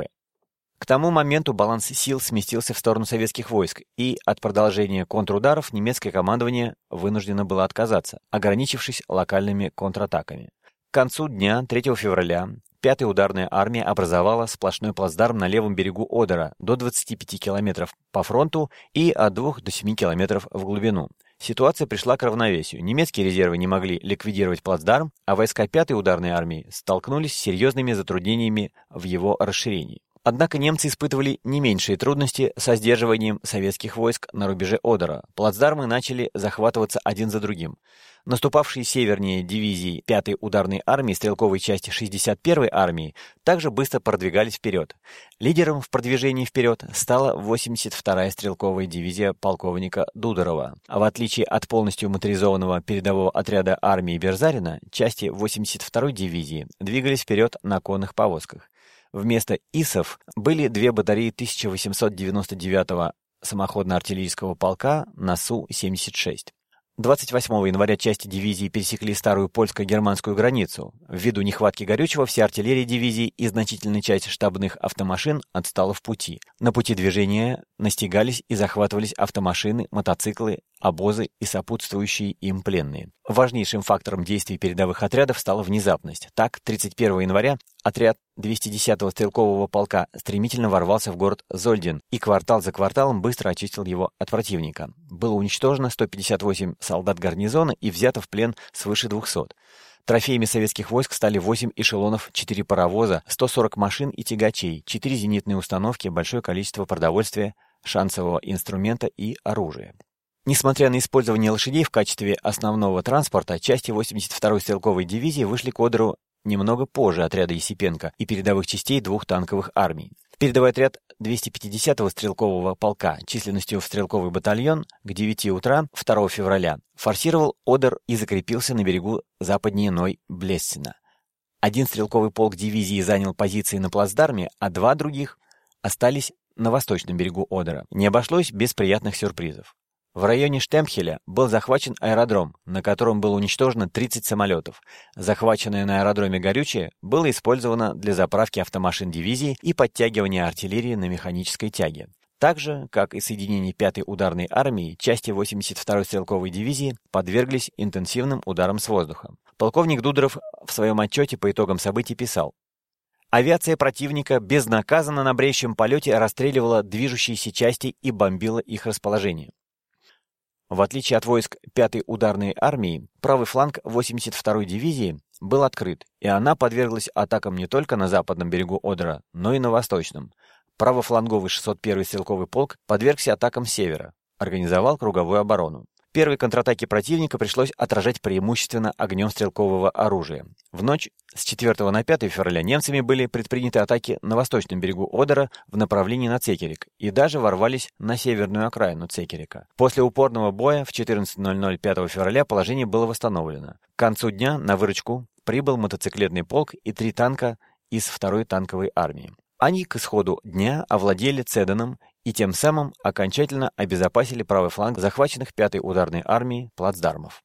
К тому моменту баланс сил сместился в сторону советских войск, и от продолжения контрударов немецкое командование вынуждено было отказаться, ограничившись локальными контратаками. К концу дня 3 февраля 5-я ударная армия образовала сплошной плацдарм на левом берегу Одера до 25 километров по фронту и от 2 до 7 километров в глубину. Ситуация пришла к равновесию. Немецкие резервы не могли ликвидировать плацдарм, а войска 5-й ударной армии столкнулись с серьезными затруднениями в его расширении. Однако немцы испытывали не меньшие трудности со сдерживанием советских войск на рубеже Одера. Плацдармы начали захватываться один за другим. Наступавшие севернее дивизии 5-й ударной армии стрелковой части 61-й армии также быстро продвигались вперед. Лидером в продвижении вперед стала 82-я стрелковая дивизия полковника Дудорова. А в отличие от полностью моторизованного передового отряда армии Берзарина, части 82-й дивизии двигались вперед на конных повозках. Вместо ИСов были две батареи 1899-го самоходно-артиллерийского полка на Су-76. 28 января части дивизии пересекли старую польско-германскую границу. Ввиду нехватки горючего вся артиллерия дивизии и значительная часть штабных автомашин отстала в пути. На пути движения настигались и захватывались автомашины, мотоциклы, обозы и сопутствующие им пленные. Важнейшим фактором действий передовых отрядов стала внезапность. Так, 31 января отряд 210-го стрелкового полка стремительно ворвался в город Зольдин и квартал за кварталом быстро очистил его от противника. Было уничтожено 158 солдат гарнизона и взято в плен свыше 200. Трофеями советских войск стали 8 эшелонов, 4 паровоза, 140 машин и тягачей, 4 зенитные установки, большое количество продовольствия, шансового инструмента и оружия. Несмотря на использование лошадей в качестве основного транспорта, части 82-й стрелковой дивизии вышли к Одеру немного позже отряда Есипенко и передовых частей двух танковых армий. Передовой отряд 250-го стрелкового полка численностью в стрелковый батальон к 9 утра 2 февраля форсировал Одер и закрепился на берегу западнее Ной Блессена. Один стрелковый полк дивизии занял позиции на плацдарме, а два других остались на восточном берегу Одера. Не обошлось без приятных сюрпризов. В районе Штемпхеля был захвачен аэродром, на котором было уничтожено 30 самолетов. Захваченное на аэродроме горючее было использовано для заправки автомашин дивизии и подтягивания артиллерии на механической тяге. Так же, как и соединения 5-й ударной армии, части 82-й стрелковой дивизии подверглись интенсивным ударам с воздуха. Полковник Дударов в своем отчете по итогам событий писал, Авиация противника безнаказанно на бреющем полете расстреливала движущиеся части и бомбила их расположение. В отличие от войск 5-й ударной армии, правый фланг 82-й дивизии был открыт, и она подверглась атакам не только на западном берегу Одера, но и на восточном. Правофланговый 601-й стрелковый полк подвергся атакам с севера, организовал круговую оборону. Первые контратаки противника пришлось отражать преимущественно огнем стрелкового оружия. В ночь с 4 на 5 февраля немцами были предприняты атаки на восточном берегу Одера в направлении на Цекерик и даже ворвались на северную окраину Цекерика. После упорного боя в 14.00 5 февраля положение было восстановлено. К концу дня на выручку прибыл мотоциклетный полк и три танка из второй танковой армии. Они к исходу дня овладели Цеданом и тем самым окончательно обезопасили правый фланг захваченных 5-й ударной армии плацдармов.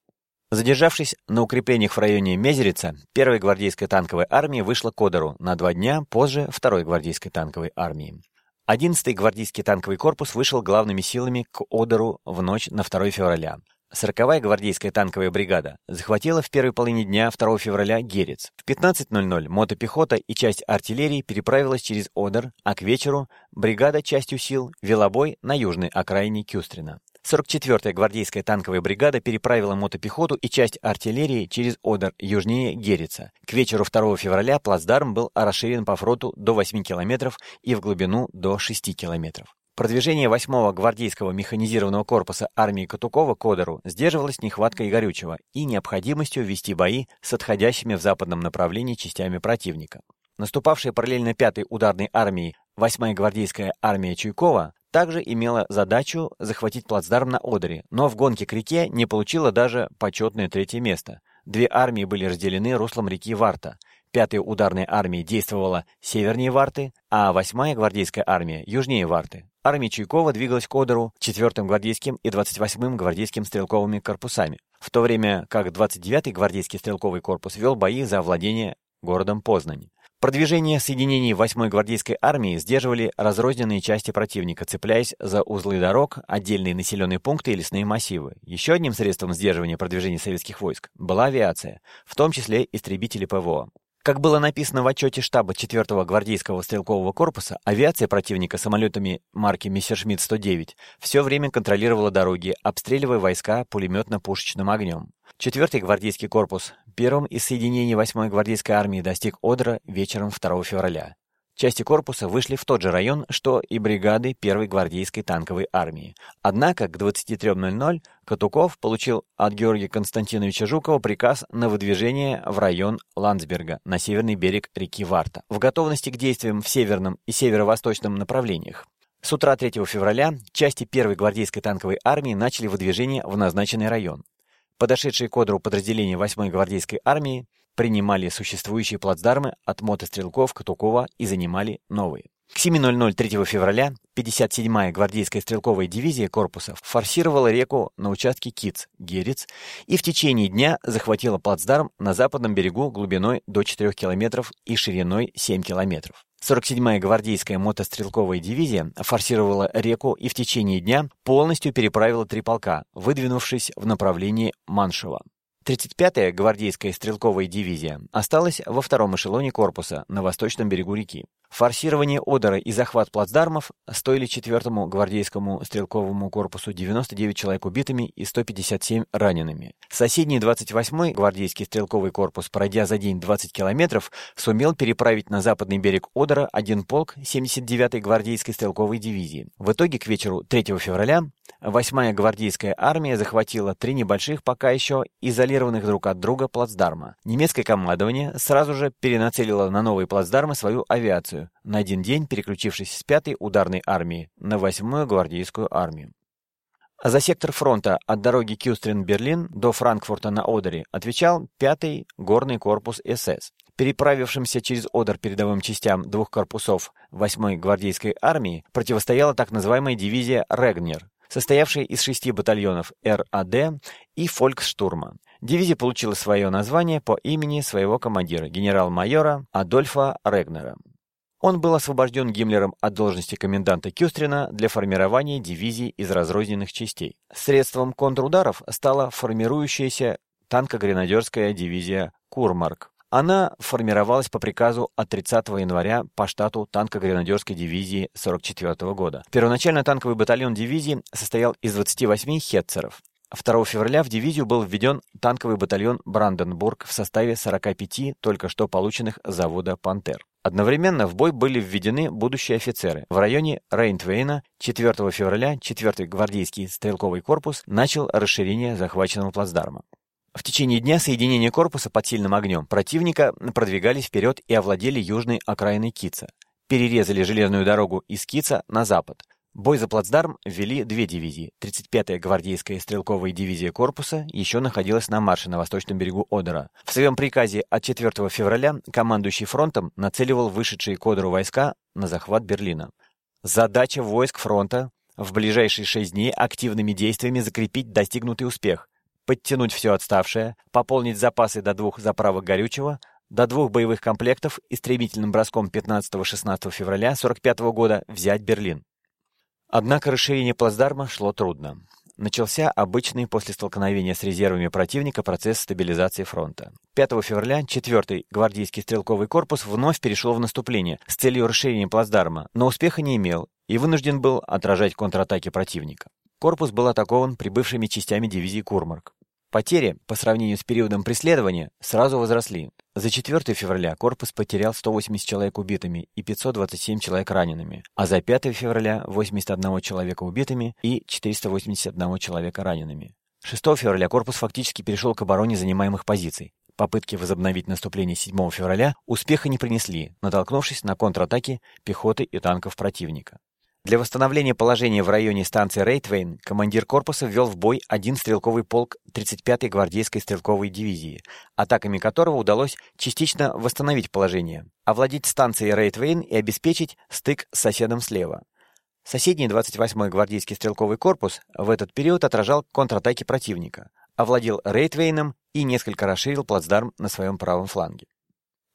Задержавшись на укреплениях в районе Мезерица, первая гвардейская танковая армия вышла к Одеру на два дня позже второй гвардейской танковой армии. 11-й гвардейский танковый корпус вышел главными силами к Одеру в ночь на 2 февраля. 40-я гвардейская танковая бригада захватила в первой половине дня 2 февраля Герец. В 15.00 мотопехота и часть артиллерии переправилась через Одер, а к вечеру бригада частью сил вела бой на южной окраине Кюстрина. 44-я гвардейская танковая бригада переправила мотопехоту и часть артиллерии через Одер, южнее Герица. К вечеру 2 февраля плацдарм был расширен по фронту до 8 километров и в глубину до 6 километров. Продвижение 8-го гвардейского механизированного корпуса армии Катукова к Одеру сдерживалось нехваткой горючего и необходимостью вести бои с отходящими в западном направлении частями противника. Наступавшая параллельно 5-й ударной армии 8-я гвардейская армия Чуйкова также имела задачу захватить плацдарм на Одере, но в гонке к реке не получила даже почетное третье место. Две армии были разделены руслом реки Варта – Пятая ударная армия действовала севернее Варты, а восьмая гвардейская армия южнее Варты. Армия Чуйкова двигалась к Одеру 4-м гвардейским и 28-м гвардейским стрелковыми корпусами, в то время как 29-й гвардейский стрелковый корпус вел бои за овладение городом Познань. Продвижение соединений 8-й гвардейской армии сдерживали разрозненные части противника, цепляясь за узлы дорог, отдельные населенные пункты и лесные массивы. Еще одним средством сдерживания продвижения советских войск была авиация, в том числе истребители ПВО. Как было написано в отчете штаба 4-го гвардейского стрелкового корпуса, авиация противника самолетами марки Мессершмитт-109 все время контролировала дороги, обстреливая войска пулеметно-пушечным огнем. 4-й гвардейский корпус первым из соединений 8-й гвардейской армии достиг Одера вечером 2 февраля. Части корпуса вышли в тот же район, что и бригады 1-й гвардейской танковой армии. Однако к 23.00 Катуков получил от Георгия Константиновича Жукова приказ на выдвижение в район Ландсберга на северный берег реки Варта в готовности к действиям в северном и северо-восточном направлениях. С утра 3 февраля части 1-й гвардейской танковой армии начали выдвижение в назначенный район. Подошедшие к Одру подразделения 8-й гвардейской армии принимали существующие плацдармы от мотострелков Катукова и занимали новые. К 7.00 3 февраля 57-я гвардейская стрелковая дивизия корпуса форсировала реку на участке Киц, Герец, и в течение дня захватила плацдарм на западном берегу глубиной до 4 километров и шириной 7 километров. 47-я гвардейская мотострелковая дивизия форсировала реку и в течение дня полностью переправила три полка, выдвинувшись в направлении Маншева. 35-я гвардейская стрелковая дивизия осталась во втором эшелоне корпуса на восточном берегу реки. Форсирование Одера и захват плацдармов стоили 4-му гвардейскому стрелковому корпусу 99 человек убитыми и 157 ранеными. Соседний 28-й гвардейский стрелковый корпус, пройдя за день 20 километров, сумел переправить на западный берег Одера один полк 79-й гвардейской стрелковой дивизии. В итоге к вечеру 3 февраля 8-я гвардейская армия захватила три небольших, пока еще изолированных друг от друга плацдарма. Немецкое командование сразу же перенацелило на новые плацдармы свою авиацию, на один день переключившись с 5-й ударной армии на 8-ю гвардейскую армию. За сектор фронта от дороги Кюстрин-Берлин до Франкфурта на Одере отвечал 5-й горный корпус СС. Переправившимся через Одер передовым частям двух корпусов 8-й гвардейской армии противостояла так называемая дивизия Регнер, состоявшая из шести батальонов РАД и Фольксштурма. Дивизия получила свое название по имени своего командира, генерал-майора Адольфа Регнера. Он был освобожден Гиммлером от должности коменданта Кюстрина для формирования дивизий из разрозненных частей. Средством контрударов стала формирующаяся танко-гренадерская дивизия «Курмарк». Она формировалась по приказу от 30 января по штату танко-гренадерской дивизии 44 года. Первоначально танковый батальон дивизии состоял из 28 хетцеров. 2 февраля в дивизию был введен танковый батальон «Бранденбург» в составе 45 только что полученных с завода «Пантер». Одновременно в бой были введены будущие офицеры. В районе Рейнтвейна 4 февраля 4-й гвардейский стрелковый корпус начал расширение захваченного плацдарма. В течение дня соединения корпуса под сильным огнем противника продвигались вперед и овладели южной окраиной Кица. Перерезали железную дорогу из Кица на запад. Бой за плацдарм вели две дивизии. 35-я гвардейская стрелковая дивизия корпуса еще находилась на марше на восточном берегу Одера. В своем приказе от 4 февраля командующий фронтом нацеливал вышедшие к Одеру войска на захват Берлина. Задача войск фронта в ближайшие шесть дней активными действиями закрепить достигнутый успех, подтянуть все отставшее, пополнить запасы до двух заправок горючего, до двух боевых комплектов и стремительным броском 15-16 февраля 1945 года взять Берлин. Однако расширение плацдарма шло трудно. Начался обычный после столкновения с резервами противника процесс стабилизации фронта. 5 февраля 4-й гвардейский стрелковый корпус вновь перешел в наступление с целью расширения плацдарма, но успеха не имел и вынужден был отражать контратаки противника. Корпус был атакован прибывшими частями дивизии Курмарк. Потери, по сравнению с периодом преследования, сразу возросли. За 4 февраля корпус потерял 180 человек убитыми и 527 человек ранеными, а за 5 февраля 81 человека убитыми и 481 человека ранеными. 6 февраля корпус фактически перешел к обороне занимаемых позиций. Попытки возобновить наступление 7 февраля успеха не принесли, натолкнувшись на контратаки пехоты и танков противника. Для восстановления положения в районе станции Рейтвейн командир корпуса ввел в бой один стрелковый полк 35-й гвардейской стрелковой дивизии, атаками которого удалось частично восстановить положение, овладеть станцией Рейтвейн и обеспечить стык с соседом слева. Соседний 28-й гвардейский стрелковый корпус в этот период отражал контратаки противника, овладел Рейтвейном и несколько расширил плацдарм на своем правом фланге.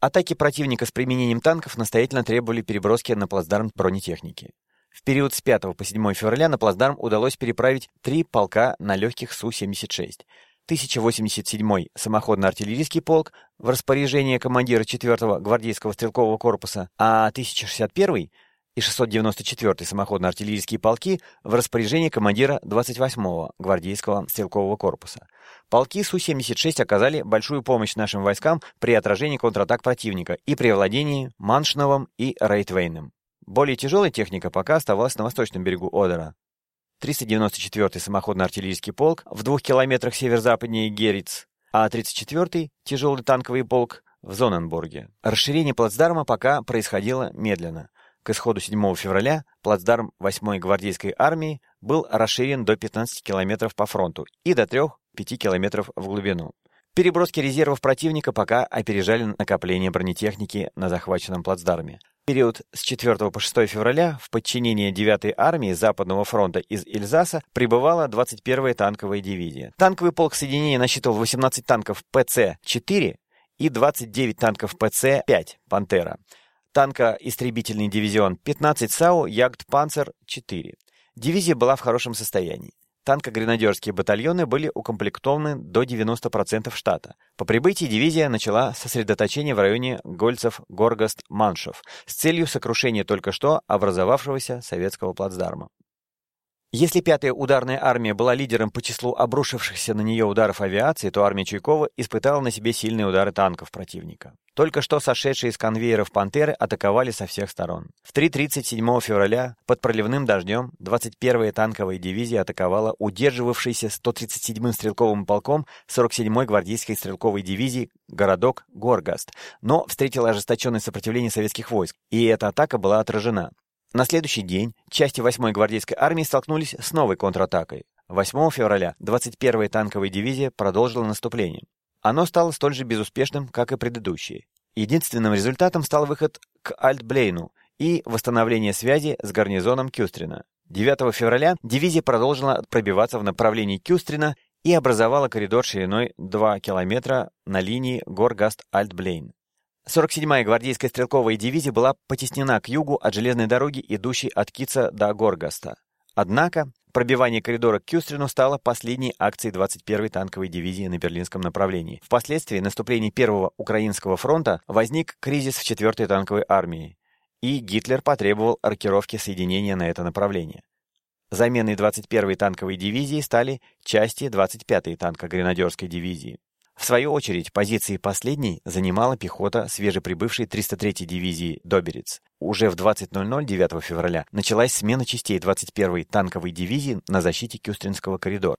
Атаки противника с применением танков настоятельно требовали переброски на плацдарм бронетехники. В период с 5 по 7 февраля на плацдарм удалось переправить три полка на легких Су-76. 1087-й самоходно-артиллерийский полк в распоряжение командира 4-го гвардейского стрелкового корпуса, а 1061-й и 694-й самоходно-артиллерийские полки в распоряжение командира 28-го гвардейского стрелкового корпуса. Полки Су-76 оказали большую помощь нашим войскам при отражении контратак противника и при владении Маншновым и Рейтвейном. Более тяжелая техника пока оставалась на восточном берегу Одера. 394-й самоходно-артиллерийский полк в двух километрах северо-западнее Гериц, а 34-й тяжелый танковый полк в Зоненбурге. Расширение плацдарма пока происходило медленно. К исходу 7 февраля плацдарм 8-й гвардейской армии был расширен до 15 километров по фронту и до 3-5 километров в глубину. Переброски резервов противника пока опережали накопление бронетехники на захваченном плацдарме период с 4 по 6 февраля в подчинение 9-й армии Западного фронта из Эльзаса прибывала 21-я танковая дивизия. Танковый полк соединения насчитывал 18 танков ПЦ-4 и 29 танков ПЦ-5 «Пантера», танка-истребительный дивизион 15 САУ «Ягд-Панцер-4». Дивизия была в хорошем состоянии. Танко-гренадерские батальоны были укомплектованы до 90% штата. По прибытии дивизия начала сосредоточение в районе Гольцев-Горгаст-Маншев с целью сокрушения только что образовавшегося советского плацдарма. Если пятая ударная армия была лидером по числу обрушившихся на нее ударов авиации, то армия Чуйкова испытала на себе сильные удары танков противника. Только что сошедшие из конвейеров «Пантеры» атаковали со всех сторон. В 3.37 февраля под проливным дождем 21-я танковая дивизия атаковала удерживавшийся 137-м стрелковым полком 47-й гвардейской стрелковой дивизии городок Горгаст, но встретила ожесточенное сопротивление советских войск, и эта атака была отражена. На следующий день части 8-й гвардейской армии столкнулись с новой контратакой. 8 февраля 21-я танковая дивизия продолжила наступление. Оно стало столь же безуспешным, как и предыдущие. Единственным результатом стал выход к Альтблейну и восстановление связи с гарнизоном Кюстрина. 9 февраля дивизия продолжила пробиваться в направлении Кюстрина и образовала коридор шириной 2 километра на линии Горгаст-Альтблейн. 47-я гвардейская стрелковая дивизия была потеснена к югу от железной дороги, идущей от Кица до Горгаста. Однако пробивание коридора к Кюстрину стало последней акцией 21-й танковой дивизии на берлинском направлении. Впоследствии наступления Первого Украинского фронта возник кризис в 4-й танковой армии, и Гитлер потребовал аркировки соединения на это направление. Заменой 21-й танковой дивизии стали части 25-й танко-гренадерской дивизии. В свою очередь, позиции последней занимала пехота свежеприбывшей 303-й дивизии «Доберец». Уже в 20.00 9 февраля началась смена частей 21-й танковой дивизии на защите Кюстринского коридора.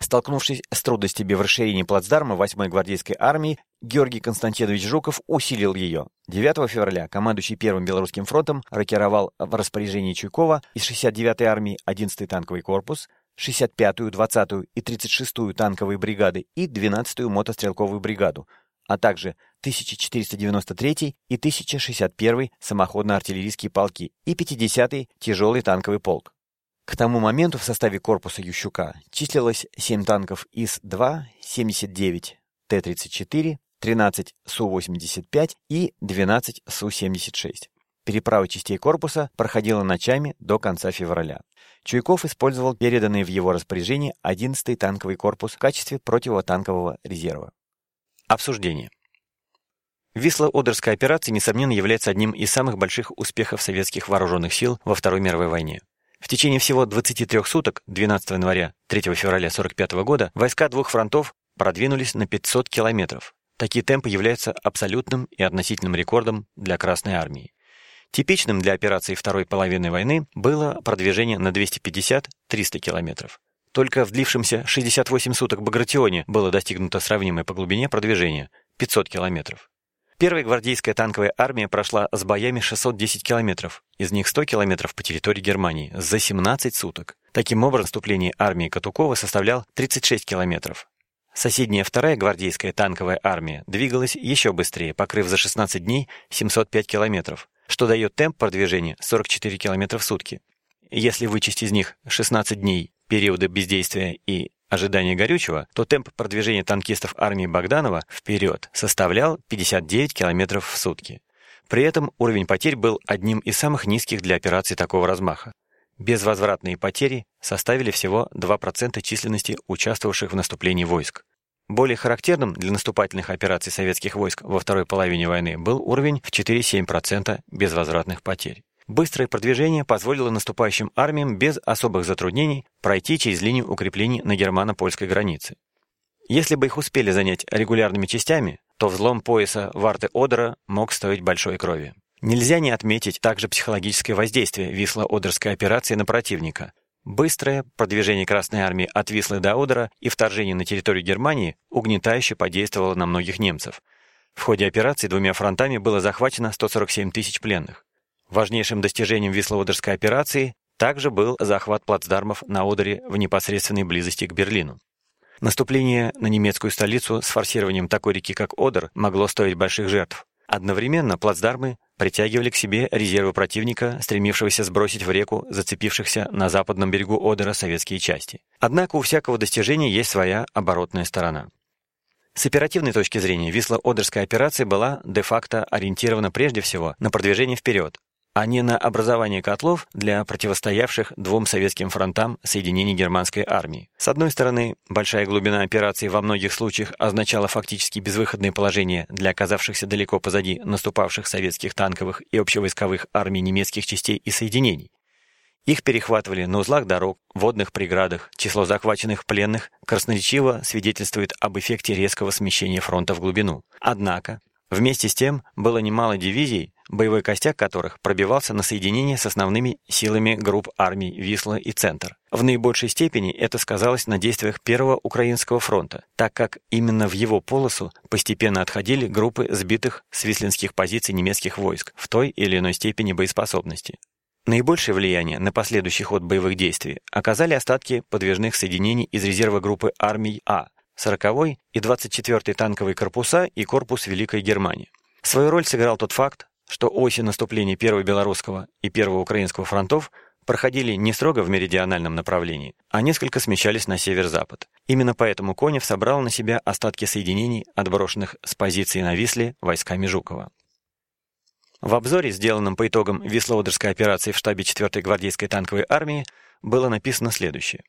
Столкнувшись с трудностями в расширении плацдарма 8-й гвардейской армии, Георгий Константинович Жуков усилил ее. 9 февраля командующий Первым Белорусским фронтом рокировал в распоряжении Чуйкова из 69-й армии 11-й танковый корпус, 65-ю, 20-ю и 36-ю танковые бригады и 12-ю мотострелковую бригаду, а также 1493 и 1061 самоходно-артиллерийские полки и 50-й тяжелый танковый полк. К тому моменту в составе корпуса Ющука числилось 7 танков ИС-2, 79 Т-34, 13 Су-85 и 12 Су-76. Переправа частей корпуса проходила ночами до конца февраля. Чуйков использовал переданный в его распоряжение 11-й танковый корпус в качестве противотанкового резерва. Обсуждение. Висло-Одерская операция, несомненно, является одним из самых больших успехов советских вооруженных сил во Второй мировой войне. В течение всего 23 суток, 12 января 3 февраля 1945 года, войска двух фронтов продвинулись на 500 километров. Такие темпы являются абсолютным и относительным рекордом для Красной Армии. Типичным для операции второй половины войны было продвижение на 250-300 километров. Только в длившемся 68 суток Багратионе было достигнуто сравнимое по глубине продвижение – 500 километров. Первая гвардейская танковая армия прошла с боями 610 километров, из них 100 километров по территории Германии, за 17 суток. Таким образом, вступление армии Катукова составлял 36 километров. Соседняя вторая гвардейская танковая армия двигалась еще быстрее, покрыв за 16 дней 705 километров, что дает темп продвижения 44 км в сутки. Если вычесть из них 16 дней периода бездействия и ожидания горючего, то темп продвижения танкистов армии Богданова вперед составлял 59 км в сутки. При этом уровень потерь был одним из самых низких для операции такого размаха. Безвозвратные потери составили всего 2% численности участвовавших в наступлении войск. Более характерным для наступательных операций советских войск во второй половине войны был уровень в 4-7% безвозвратных потерь. Быстрое продвижение позволило наступающим армиям без особых затруднений пройти через линию укреплений на германо-польской границе. Если бы их успели занять регулярными частями, то взлом пояса Варты-Одера мог стоить большой крови. Нельзя не отметить также психологическое воздействие Висло-Одерской операции на противника, Быстрое продвижение Красной Армии от Вислы до Одера и вторжение на территорию Германии угнетающе подействовало на многих немцев. В ходе операции двумя фронтами было захвачено 147 тысяч пленных. Важнейшим достижением Висло-Одерской операции также был захват плацдармов на Одере в непосредственной близости к Берлину. Наступление на немецкую столицу с форсированием такой реки, как Одер, могло стоить больших жертв. Одновременно плацдармы притягивали к себе резервы противника, стремившегося сбросить в реку зацепившихся на западном берегу Одера советские части. Однако у всякого достижения есть своя оборотная сторона. С оперативной точки зрения Висло-Одерская операция была де-факто ориентирована прежде всего на продвижение вперед, а не на образование котлов для противостоявших двум советским фронтам соединений германской армии. С одной стороны, большая глубина операции во многих случаях означала фактически безвыходное положение для оказавшихся далеко позади наступавших советских танковых и общевойсковых армий немецких частей и соединений. Их перехватывали на узлах дорог, водных преградах, число захваченных пленных красноречиво свидетельствует об эффекте резкого смещения фронта в глубину. Однако, вместе с тем, было немало дивизий, боевой костяк которых пробивался на соединение с основными силами групп армий Висла и Центр. В наибольшей степени это сказалось на действиях Первого Украинского фронта, так как именно в его полосу постепенно отходили группы сбитых с вислинских позиций немецких войск в той или иной степени боеспособности. Наибольшее влияние на последующий ход боевых действий оказали остатки подвижных соединений из резерва группы армий А, 40-й и 24-й танковые корпуса и корпус Великой Германии. Свою роль сыграл тот факт, что оси наступления Первого Белорусского и Первого Украинского фронтов проходили не строго в меридиональном направлении, а несколько смещались на север-запад. Именно поэтому Конев собрал на себя остатки соединений, отброшенных с позиции на Висле войсками Жукова. В обзоре, сделанном по итогам Висло-Одерской операции в штабе 4-й гвардейской танковой армии, было написано следующее.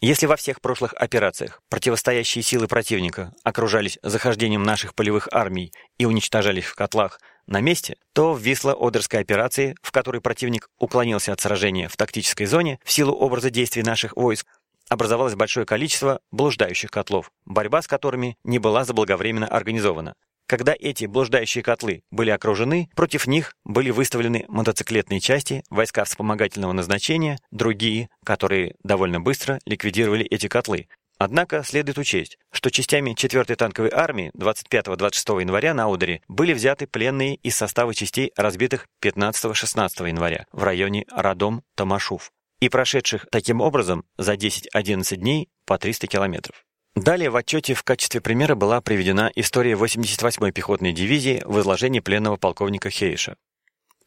Если во всех прошлых операциях противостоящие силы противника окружались захождением наших полевых армий и уничтожались в котлах на месте, то в Висло-Одерской операции, в которой противник уклонился от сражения в тактической зоне в силу образа действий наших войск, образовалось большое количество блуждающих котлов, борьба с которыми не была заблаговременно организована. Когда эти блуждающие котлы были окружены, против них были выставлены мотоциклетные части, войска вспомогательного назначения, другие, которые довольно быстро ликвидировали эти котлы. Однако следует учесть, что частями 4-й танковой армии 25-26 января на Одере были взяты пленные из состава частей, разбитых 15-16 января в районе Радом-Тамашув и прошедших таким образом за 10-11 дней по 300 километров. Далее в отчете в качестве примера была приведена история 88-й пехотной дивизии в изложении пленного полковника Хейша.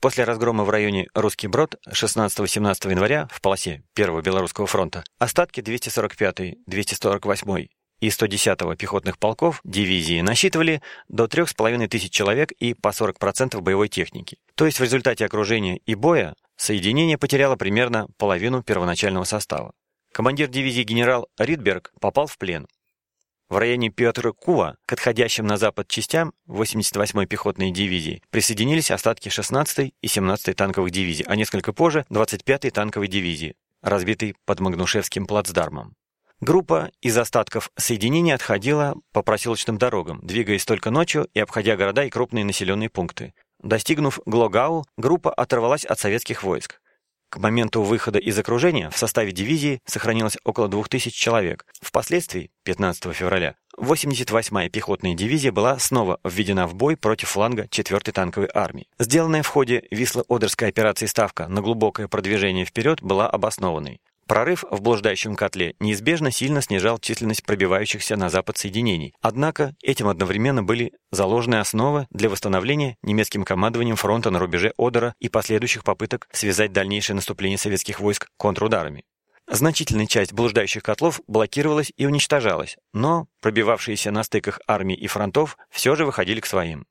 После разгрома в районе Русский Брод 16-17 января в полосе 1-го Белорусского фронта остатки 245-й, 248-й и 110-го пехотных полков дивизии насчитывали до 3,5 тысяч человек и по 40% боевой техники. То есть в результате окружения и боя соединение потеряло примерно половину первоначального состава. Командир дивизии генерал Ридберг попал в плен. В районе Петр-Кува к отходящим на запад частям 88-й пехотной дивизии присоединились остатки 16-й и 17-й танковых дивизий, а несколько позже 25-й танковой дивизии, разбитой под Магнушевским плацдармом. Группа из остатков соединения отходила по проселочным дорогам, двигаясь только ночью и обходя города и крупные населенные пункты. Достигнув Глогау, группа оторвалась от советских войск. К моменту выхода из окружения в составе дивизии сохранилось около 2000 человек. Впоследствии, 15 февраля, 88-я пехотная дивизия была снова введена в бой против фланга 4-й танковой армии. Сделанная в ходе Висло-Одерской операции ставка на глубокое продвижение вперед была обоснованной. Прорыв в блуждающем котле неизбежно сильно снижал численность пробивающихся на запад соединений. Однако этим одновременно были заложены основы для восстановления немецким командованием фронта на рубеже Одера и последующих попыток связать дальнейшее наступление советских войск контрударами. Значительная часть блуждающих котлов блокировалась и уничтожалась, но пробивавшиеся на стыках армий и фронтов все же выходили к своим.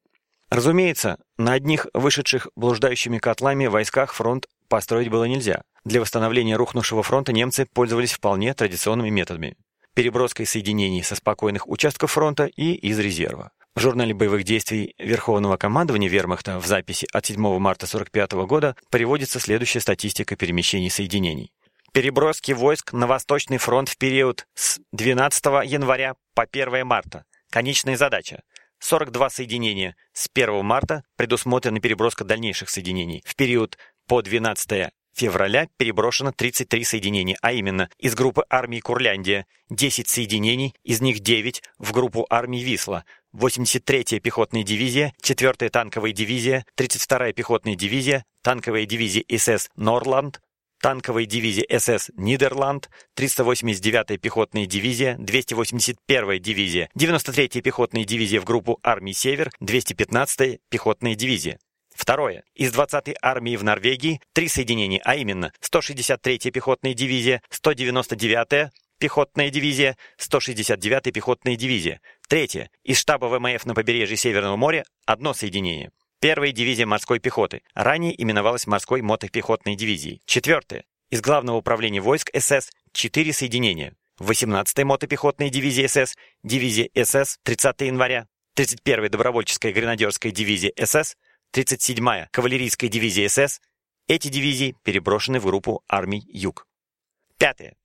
Разумеется, на одних вышедших блуждающими котлами войсках фронт построить было нельзя. Для восстановления рухнувшего фронта немцы пользовались вполне традиционными методами. Переброской соединений со спокойных участков фронта и из резерва. В журнале боевых действий Верховного командования Вермахта в записи от 7 марта 1945 года приводится следующая статистика перемещений соединений. Переброски войск на Восточный фронт в период с 12 января по 1 марта. Конечная задача 42 соединения. С 1 марта предусмотрена переброска дальнейших соединений. В период по 12 февраля переброшено 33 соединения, а именно из группы армии Курляндия 10 соединений, из них 9 в группу армии Висла, 83-я пехотная дивизия, 4-я танковая дивизия, 32-я пехотная дивизия, танковая дивизия СС Норланд, танковая дивизия СС Нидерланд, 389-я пехотная дивизия, 281-я дивизия, 93-я пехотная дивизия в группу армии Север, 215-я пехотная дивизия. Второе. Из 20-й армии в Норвегии три соединения, а именно 163-я пехотная дивизия, 199-я пехотная дивизия, 169-я пехотная дивизия. Третье. Из штаба ВМФ на побережье Северного моря одно соединение. Первая дивизия морской пехоты. Ранее именовалась морской мотопехотной дивизией. Четвертое. Из главного управления войск СС четыре соединения. 18-я мотопехотная дивизия СС, дивизия СС 30 января, 31-я добровольческая гренадерская дивизия СС, 37-я кавалерийская дивизия СС, эти дивизии переброшены в группу армий Юг. Пятое.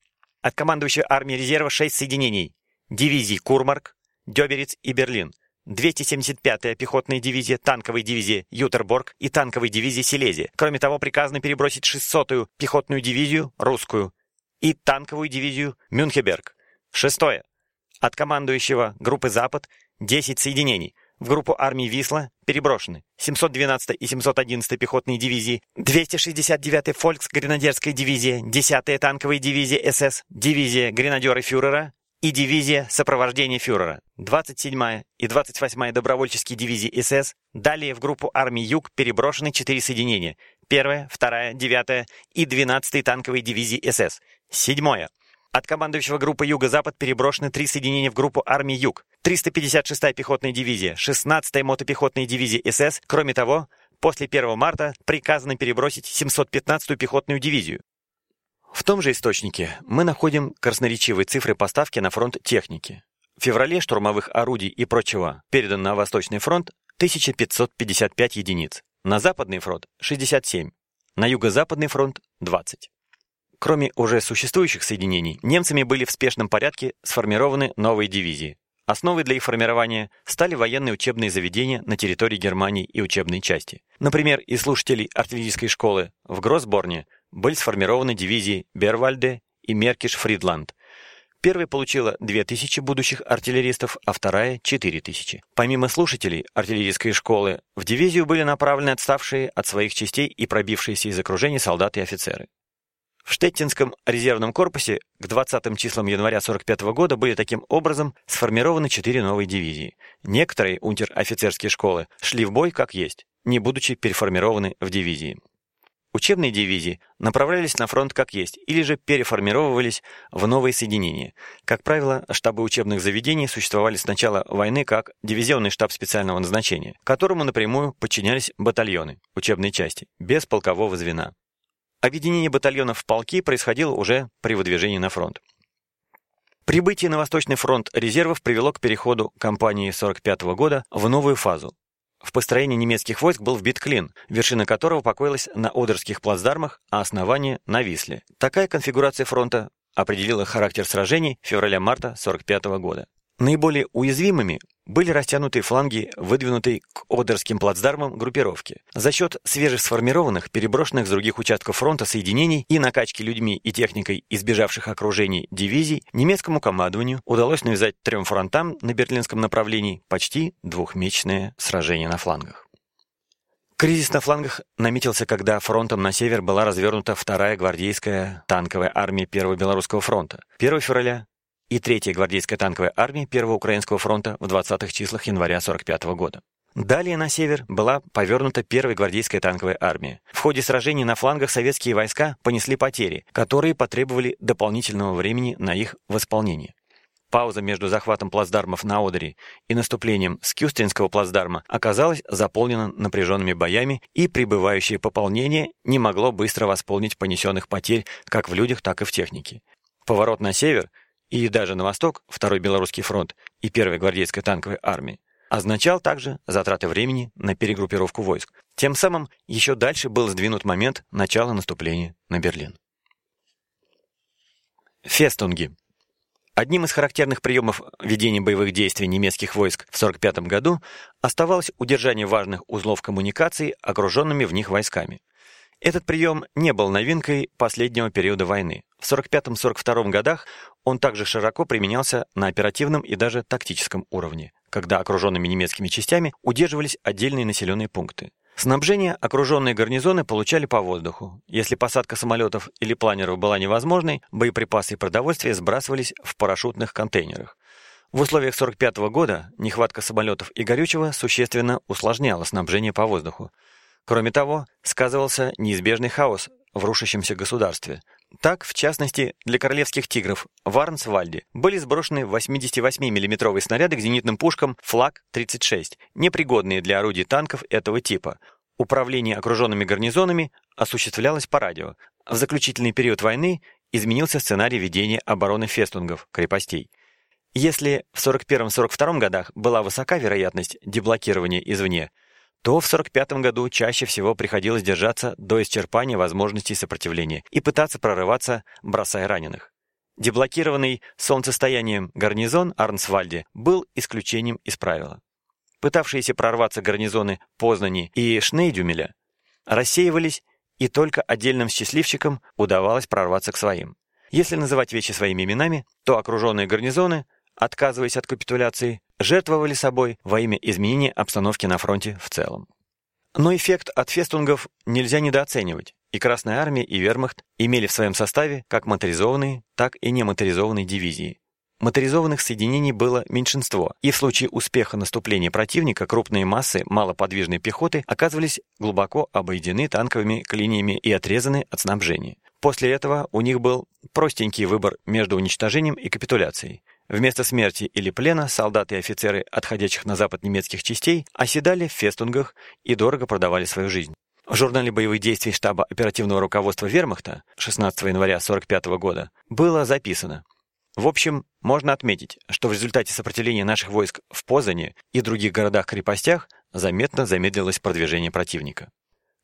От командующего армии резерва 6 соединений. Дивизии Курмарк, Дёберец и Берлин. 275-я пехотная дивизия, танковая дивизия Ютерборг и танковая дивизия Силезия. Кроме того, приказано перебросить 600-ю пехотную дивизию, русскую, и танковую дивизию Мюнхеберг. Шестое. От командующего группы «Запад» 10 соединений – в группу армии Висла переброшены 712 и 711 пехотные дивизии, 269-я фольксгренадерская дивизия, 10-я танковая дивизия СС, дивизия гренадеры фюрера и дивизия сопровождения фюрера, 27-я и 28-я добровольческие дивизии СС. Далее в группу армии Юг переброшены 4 соединения, 1-я, 2-я, 9-я и 12-й танковые дивизии СС. 7-я. От командующего группы Юго-Запад переброшены три соединения в группу армии Юг. 356-я пехотная дивизия, 16-я мотопехотная дивизия СС. Кроме того, после 1 марта приказано перебросить 715-ю пехотную дивизию. В том же источнике мы находим красноречивые цифры поставки на фронт техники. В феврале штурмовых орудий и прочего передан на Восточный фронт 1555 единиц, на Западный фронт – 67, на Юго-Западный фронт – 20. Кроме уже существующих соединений, немцами были в спешном порядке сформированы новые дивизии. Основой для их формирования стали военные учебные заведения на территории Германии и учебные части. Например, из слушателей артиллерийской школы в Гроссборне были сформированы дивизии Бервальде и Меркиш-Фридланд. Первая получила 2000 будущих артиллеристов, а вторая – 4000. Помимо слушателей артиллерийской школы, в дивизию были направлены отставшие от своих частей и пробившиеся из окружения солдаты и офицеры. В Штеттинском резервном корпусе к 20 числам января 45 года были таким образом сформированы четыре новые дивизии. Некоторые унтер-офицерские школы шли в бой как есть. не будучи переформированы в дивизии. Учебные дивизии направлялись на фронт как есть или же переформировывались в новые соединения. Как правило, штабы учебных заведений существовали с начала войны как дивизионный штаб специального назначения, которому напрямую подчинялись батальоны, учебные части, без полкового звена. Объединение батальонов в полки происходило уже при выдвижении на фронт. Прибытие на Восточный фронт резервов привело к переходу кампании 45 года в новую фазу, в построении немецких войск был вбит клин, вершина которого покоилась на Одерских плацдармах, а основание — на Висле. Такая конфигурация фронта определила характер сражений февраля-марта 1945 года. Наиболее уязвимыми были растянутые фланги, выдвинутые к Одерским плацдармам группировки. За счет свежесформированных, переброшенных с других участков фронта соединений и накачки людьми и техникой избежавших окружений дивизий, немецкому командованию удалось навязать трем фронтам на берлинском направлении почти двухмесячное сражение на флангах. Кризис на флангах наметился, когда фронтом на север была развернута вторая гвардейская танковая армия Первого Белорусского фронта. 1 февраля и 3-я гвардейская танковая армия Первого Украинского фронта в 20-х числах января 1945 года. Далее на север была повернута первая гвардейская танковая армия. В ходе сражений на флангах советские войска понесли потери, которые потребовали дополнительного времени на их восполнение. Пауза между захватом плацдармов на Одере и наступлением с Кюстринского плацдарма оказалась заполнена напряженными боями, и прибывающее пополнение не могло быстро восполнить понесенных потерь как в людях, так и в технике. Поворот на север – и даже на восток, Второй Белорусский фронт и Первая гвардейская танковая армия, означал также затраты времени на перегруппировку войск. Тем самым еще дальше был сдвинут момент начала наступления на Берлин. Фестунги. Одним из характерных приемов ведения боевых действий немецких войск в 1945 году оставалось удержание важных узлов коммуникации окруженными в них войсками. Этот прием не был новинкой последнего периода войны. В 1945-1942 годах он также широко применялся на оперативном и даже тактическом уровне, когда окруженными немецкими частями удерживались отдельные населенные пункты. Снабжение окруженные гарнизоны получали по воздуху. Если посадка самолетов или планеров была невозможной, боеприпасы и продовольствие сбрасывались в парашютных контейнерах. В условиях 1945 года нехватка самолетов и горючего существенно усложняла снабжение по воздуху. Кроме того, сказывался неизбежный хаос в рушащемся государстве. Так, в частности, для королевских тигров в были сброшены 88 миллиметровые снаряды к зенитным пушкам «Флаг-36», непригодные для орудий танков этого типа. Управление окруженными гарнизонами осуществлялось по радио. В заключительный период войны изменился сценарий ведения обороны фестунгов, крепостей. Если в 41-42 годах была высока вероятность деблокирования извне – то в 1945 году чаще всего приходилось держаться до исчерпания возможностей сопротивления и пытаться прорываться, бросая раненых. Деблокированный солнцестоянием гарнизон Арнсвальде был исключением из правила. Пытавшиеся прорваться гарнизоны Познани и Шнейдюмеля рассеивались, и только отдельным счастливчикам удавалось прорваться к своим. Если называть вещи своими именами, то окруженные гарнизоны отказываясь от капитуляции, жертвовали собой во имя изменения обстановки на фронте в целом. Но эффект от фестунгов нельзя недооценивать, и Красная Армия и Вермахт имели в своем составе как моторизованные, так и немоторизованные дивизии. Моторизованных соединений было меньшинство, и в случае успеха наступления противника крупные массы малоподвижной пехоты оказывались глубоко обойдены танковыми клиниями и отрезаны от снабжения. После этого у них был простенький выбор между уничтожением и капитуляцией. Вместо смерти или плена солдаты и офицеры отходящих на запад немецких частей оседали в фестунгах и дорого продавали свою жизнь. В журнале боевых действий штаба оперативного руководства Вермахта 16 января 1945 года было записано в общем, можно отметить, что в результате сопротивления наших войск в Позане и других городах-крепостях заметно замедлилось продвижение противника.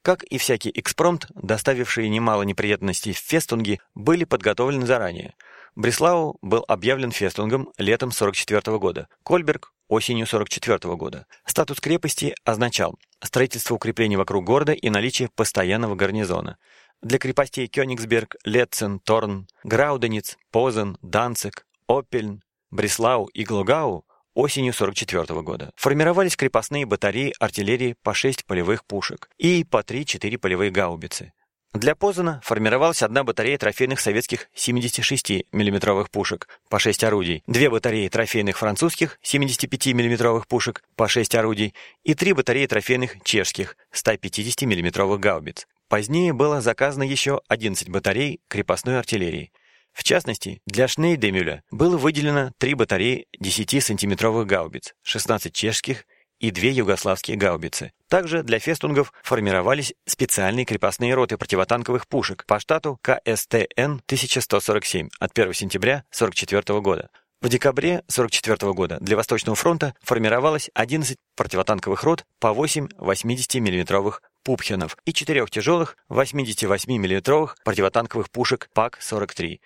Как и всякий экспромт, доставившие немало неприятностей в Фестунги, были подготовлены заранее – Бреслау был объявлен фестунгом летом 44 года, Кольберг – осенью 44 года. Статус крепости означал строительство укреплений вокруг города и наличие постоянного гарнизона. Для крепостей Кёнигсберг, Летцен, Торн, Граудениц, Позен, Данцик, Оппельн, Бреслау и Глугау осенью 44 года. Формировались крепостные батареи артиллерии по 6 полевых пушек и по 3-4 полевые гаубицы. Для Позана формировалась одна батарея трофейных советских 76 миллиметровых пушек по 6 орудий, две батареи трофейных французских 75 миллиметровых пушек по 6 орудий и три батареи трофейных чешских 150 миллиметровых гаубиц. Позднее было заказано еще 11 батарей крепостной артиллерии. В частности, для Шнейдемюля было выделено три батареи 10-сантиметровых гаубиц, 16 чешских и две югославские гаубицы. Также для фестунгов формировались специальные крепостные роты противотанковых пушек по штату КСТН 1147 от 1 сентября 1944 года. В декабре 1944 года для Восточного фронта формировалось 11 противотанковых рот по 8 80 миллиметровых Пупхенов и 4 тяжелых 88 миллиметровых противотанковых пушек ПАК-43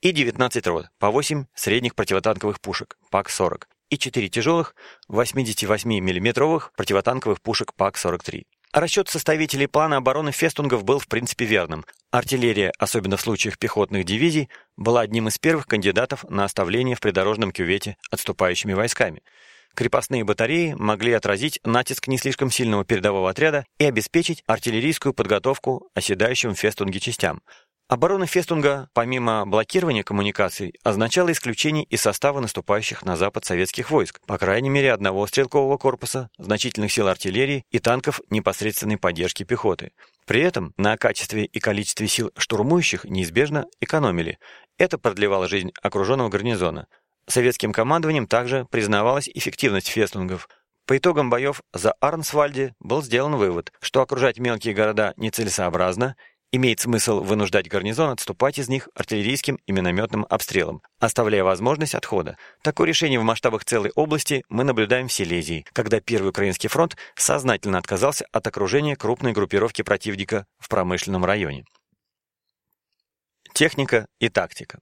и 19 рот по 8 средних противотанковых пушек ПАК-40 и 4 тяжелых 88 миллиметровых противотанковых пушек ПАК-43. Расчет составителей плана обороны фестунгов был в принципе верным. Артиллерия, особенно в случаях пехотных дивизий, была одним из первых кандидатов на оставление в придорожном кювете отступающими войсками. Крепостные батареи могли отразить натиск не слишком сильного передового отряда и обеспечить артиллерийскую подготовку оседающим в фестунге частям. Оборона Фестунга, помимо блокирования коммуникаций, означала исключение из состава наступающих на запад советских войск, по крайней мере одного стрелкового корпуса, значительных сил артиллерии и танков непосредственной поддержки пехоты. При этом на качестве и количестве сил штурмующих неизбежно экономили. Это продлевало жизнь окруженного гарнизона. Советским командованием также признавалась эффективность фестунгов. По итогам боев за Арнсвальде был сделан вывод, что окружать мелкие города нецелесообразно Имеет смысл вынуждать гарнизон отступать из них артиллерийским и минометным обстрелом, оставляя возможность отхода. Такое решение в масштабах целой области мы наблюдаем в Силезии, когда Первый Украинский фронт сознательно отказался от окружения крупной группировки противника в промышленном районе. Техника и тактика.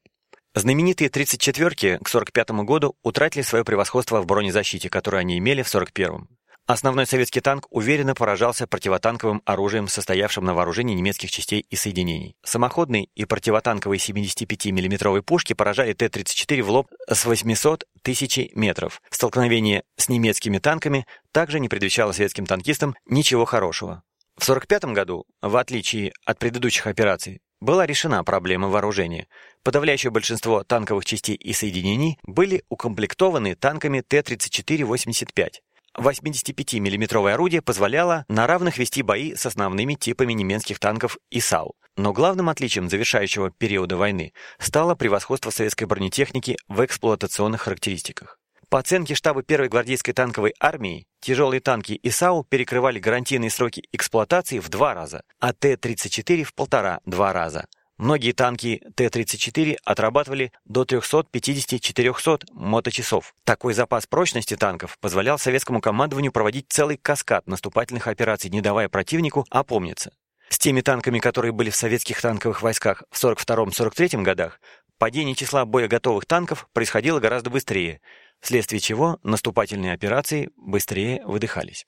Знаменитые 34-ки к 45 году утратили свое превосходство в бронезащите, которое они имели в 41-м. Основной советский танк уверенно поражался противотанковым оружием, состоявшим на вооружении немецких частей и соединений. Самоходные и противотанковые 75 миллиметровые пушки поражали Т-34 в лоб с 800 тысяч метров. Столкновение с немецкими танками также не предвещало советским танкистам ничего хорошего. В 1945 году, в отличие от предыдущих операций, была решена проблема вооружения. Подавляющее большинство танковых частей и соединений были укомплектованы танками Т-34-85. 85 миллиметровое орудие позволяло на равных вести бои с основными типами немецких танков ИСАУ. Но главным отличием завершающего периода войны стало превосходство советской бронетехники в эксплуатационных характеристиках. По оценке штаба 1-й гвардейской танковой армии, тяжелые танки ИСАУ перекрывали гарантийные сроки эксплуатации в два раза, а Т-34 в полтора-два раза – Многие танки Т-34 отрабатывали до 350-400 моточасов. Такой запас прочности танков позволял советскому командованию проводить целый каскад наступательных операций, не давая противнику опомниться. С теми танками, которые были в советских танковых войсках в 42-43 годах, падение числа боеготовых танков происходило гораздо быстрее, вследствие чего наступательные операции быстрее выдыхались.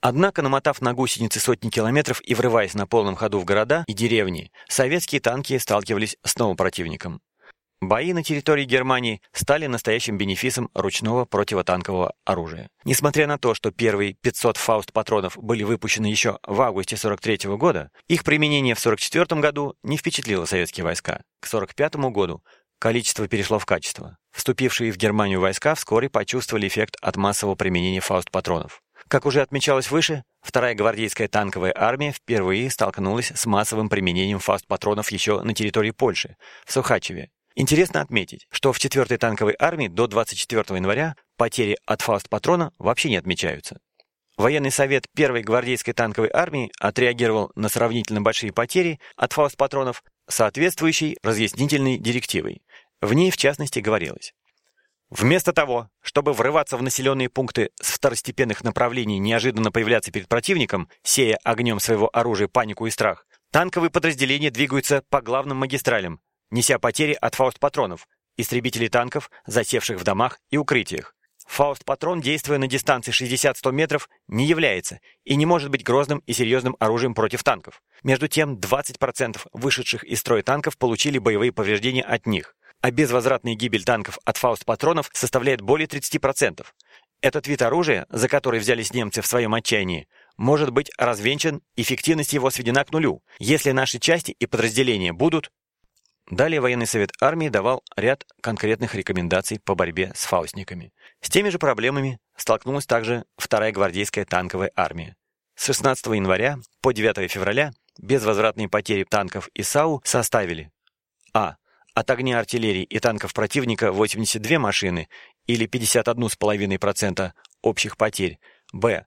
Однако, намотав на гусеницы сотни километров и врываясь на полном ходу в города и деревни, советские танки сталкивались с новым противником. Бои на территории Германии стали настоящим бенефисом ручного противотанкового оружия. Несмотря на то, что первые 500 фауст-патронов были выпущены еще в августе 43 года, их применение в 44 году не впечатлило советские войска. К 45 году количество перешло в качество. Вступившие в Германию войска вскоре почувствовали эффект от массового применения фауст-патронов. Как уже отмечалось выше, вторая гвардейская танковая армия впервые столкнулась с массовым применением фаст-патронов еще на территории Польши, в Сухачеве. Интересно отметить, что в 4-й танковой армии до 24 января потери от фаст-патрона вообще не отмечаются. Военный совет 1-й гвардейской танковой армии отреагировал на сравнительно большие потери от фаст-патронов соответствующей разъяснительной директивой. В ней, в частности, говорилось Вместо того, чтобы врываться в населенные пункты с второстепенных направлений неожиданно появляться перед противником, сея огнем своего оружия панику и страх, танковые подразделения двигаются по главным магистралям, неся потери от фауст-патронов, истребителей танков, засевших в домах и укрытиях. Фауст-патрон, действуя на дистанции 60-100 метров, не является и не может быть грозным и серьезным оружием против танков. Между тем, 20% вышедших из строя танков получили боевые повреждения от них а безвозвратная гибель танков от фауст-патронов составляет более 30%. Этот вид оружия, за который взялись немцы в своем отчаянии, может быть развенчан, эффективность его сведена к нулю, если наши части и подразделения будут... Далее военный совет армии давал ряд конкретных рекомендаций по борьбе с фаустниками. С теми же проблемами столкнулась также вторая гвардейская танковая армия. С 16 января по 9 февраля безвозвратные потери танков и САУ составили А. От огня артиллерии и танков противника 82 машины или 51,5% общих потерь. Б.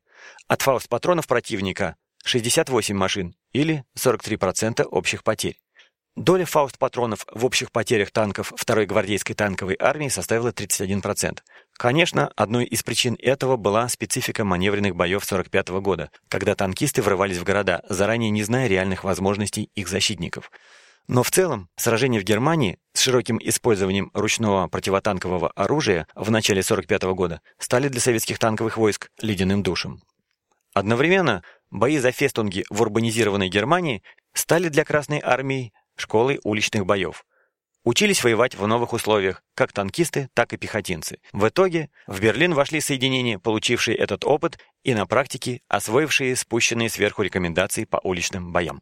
От фауст-патронов противника 68 машин или 43% общих потерь. Доля фауст-патронов в общих потерях танков 2-й гвардейской танковой армии составила 31%. Конечно, одной из причин этого была специфика маневренных боев 45 -го года, когда танкисты врывались в города, заранее не зная реальных возможностей их защитников. Но в целом, сражения в Германии с широким использованием ручного противотанкового оружия в начале 45 -го года стали для советских танковых войск ледяным душем. Одновременно бои за фестунги в урбанизированной Германии стали для Красной армии школой уличных боев. Учились воевать в новых условиях, как танкисты, так и пехотинцы. В итоге в Берлин вошли соединения, получившие этот опыт и на практике освоившие спущенные сверху рекомендации по уличным боям.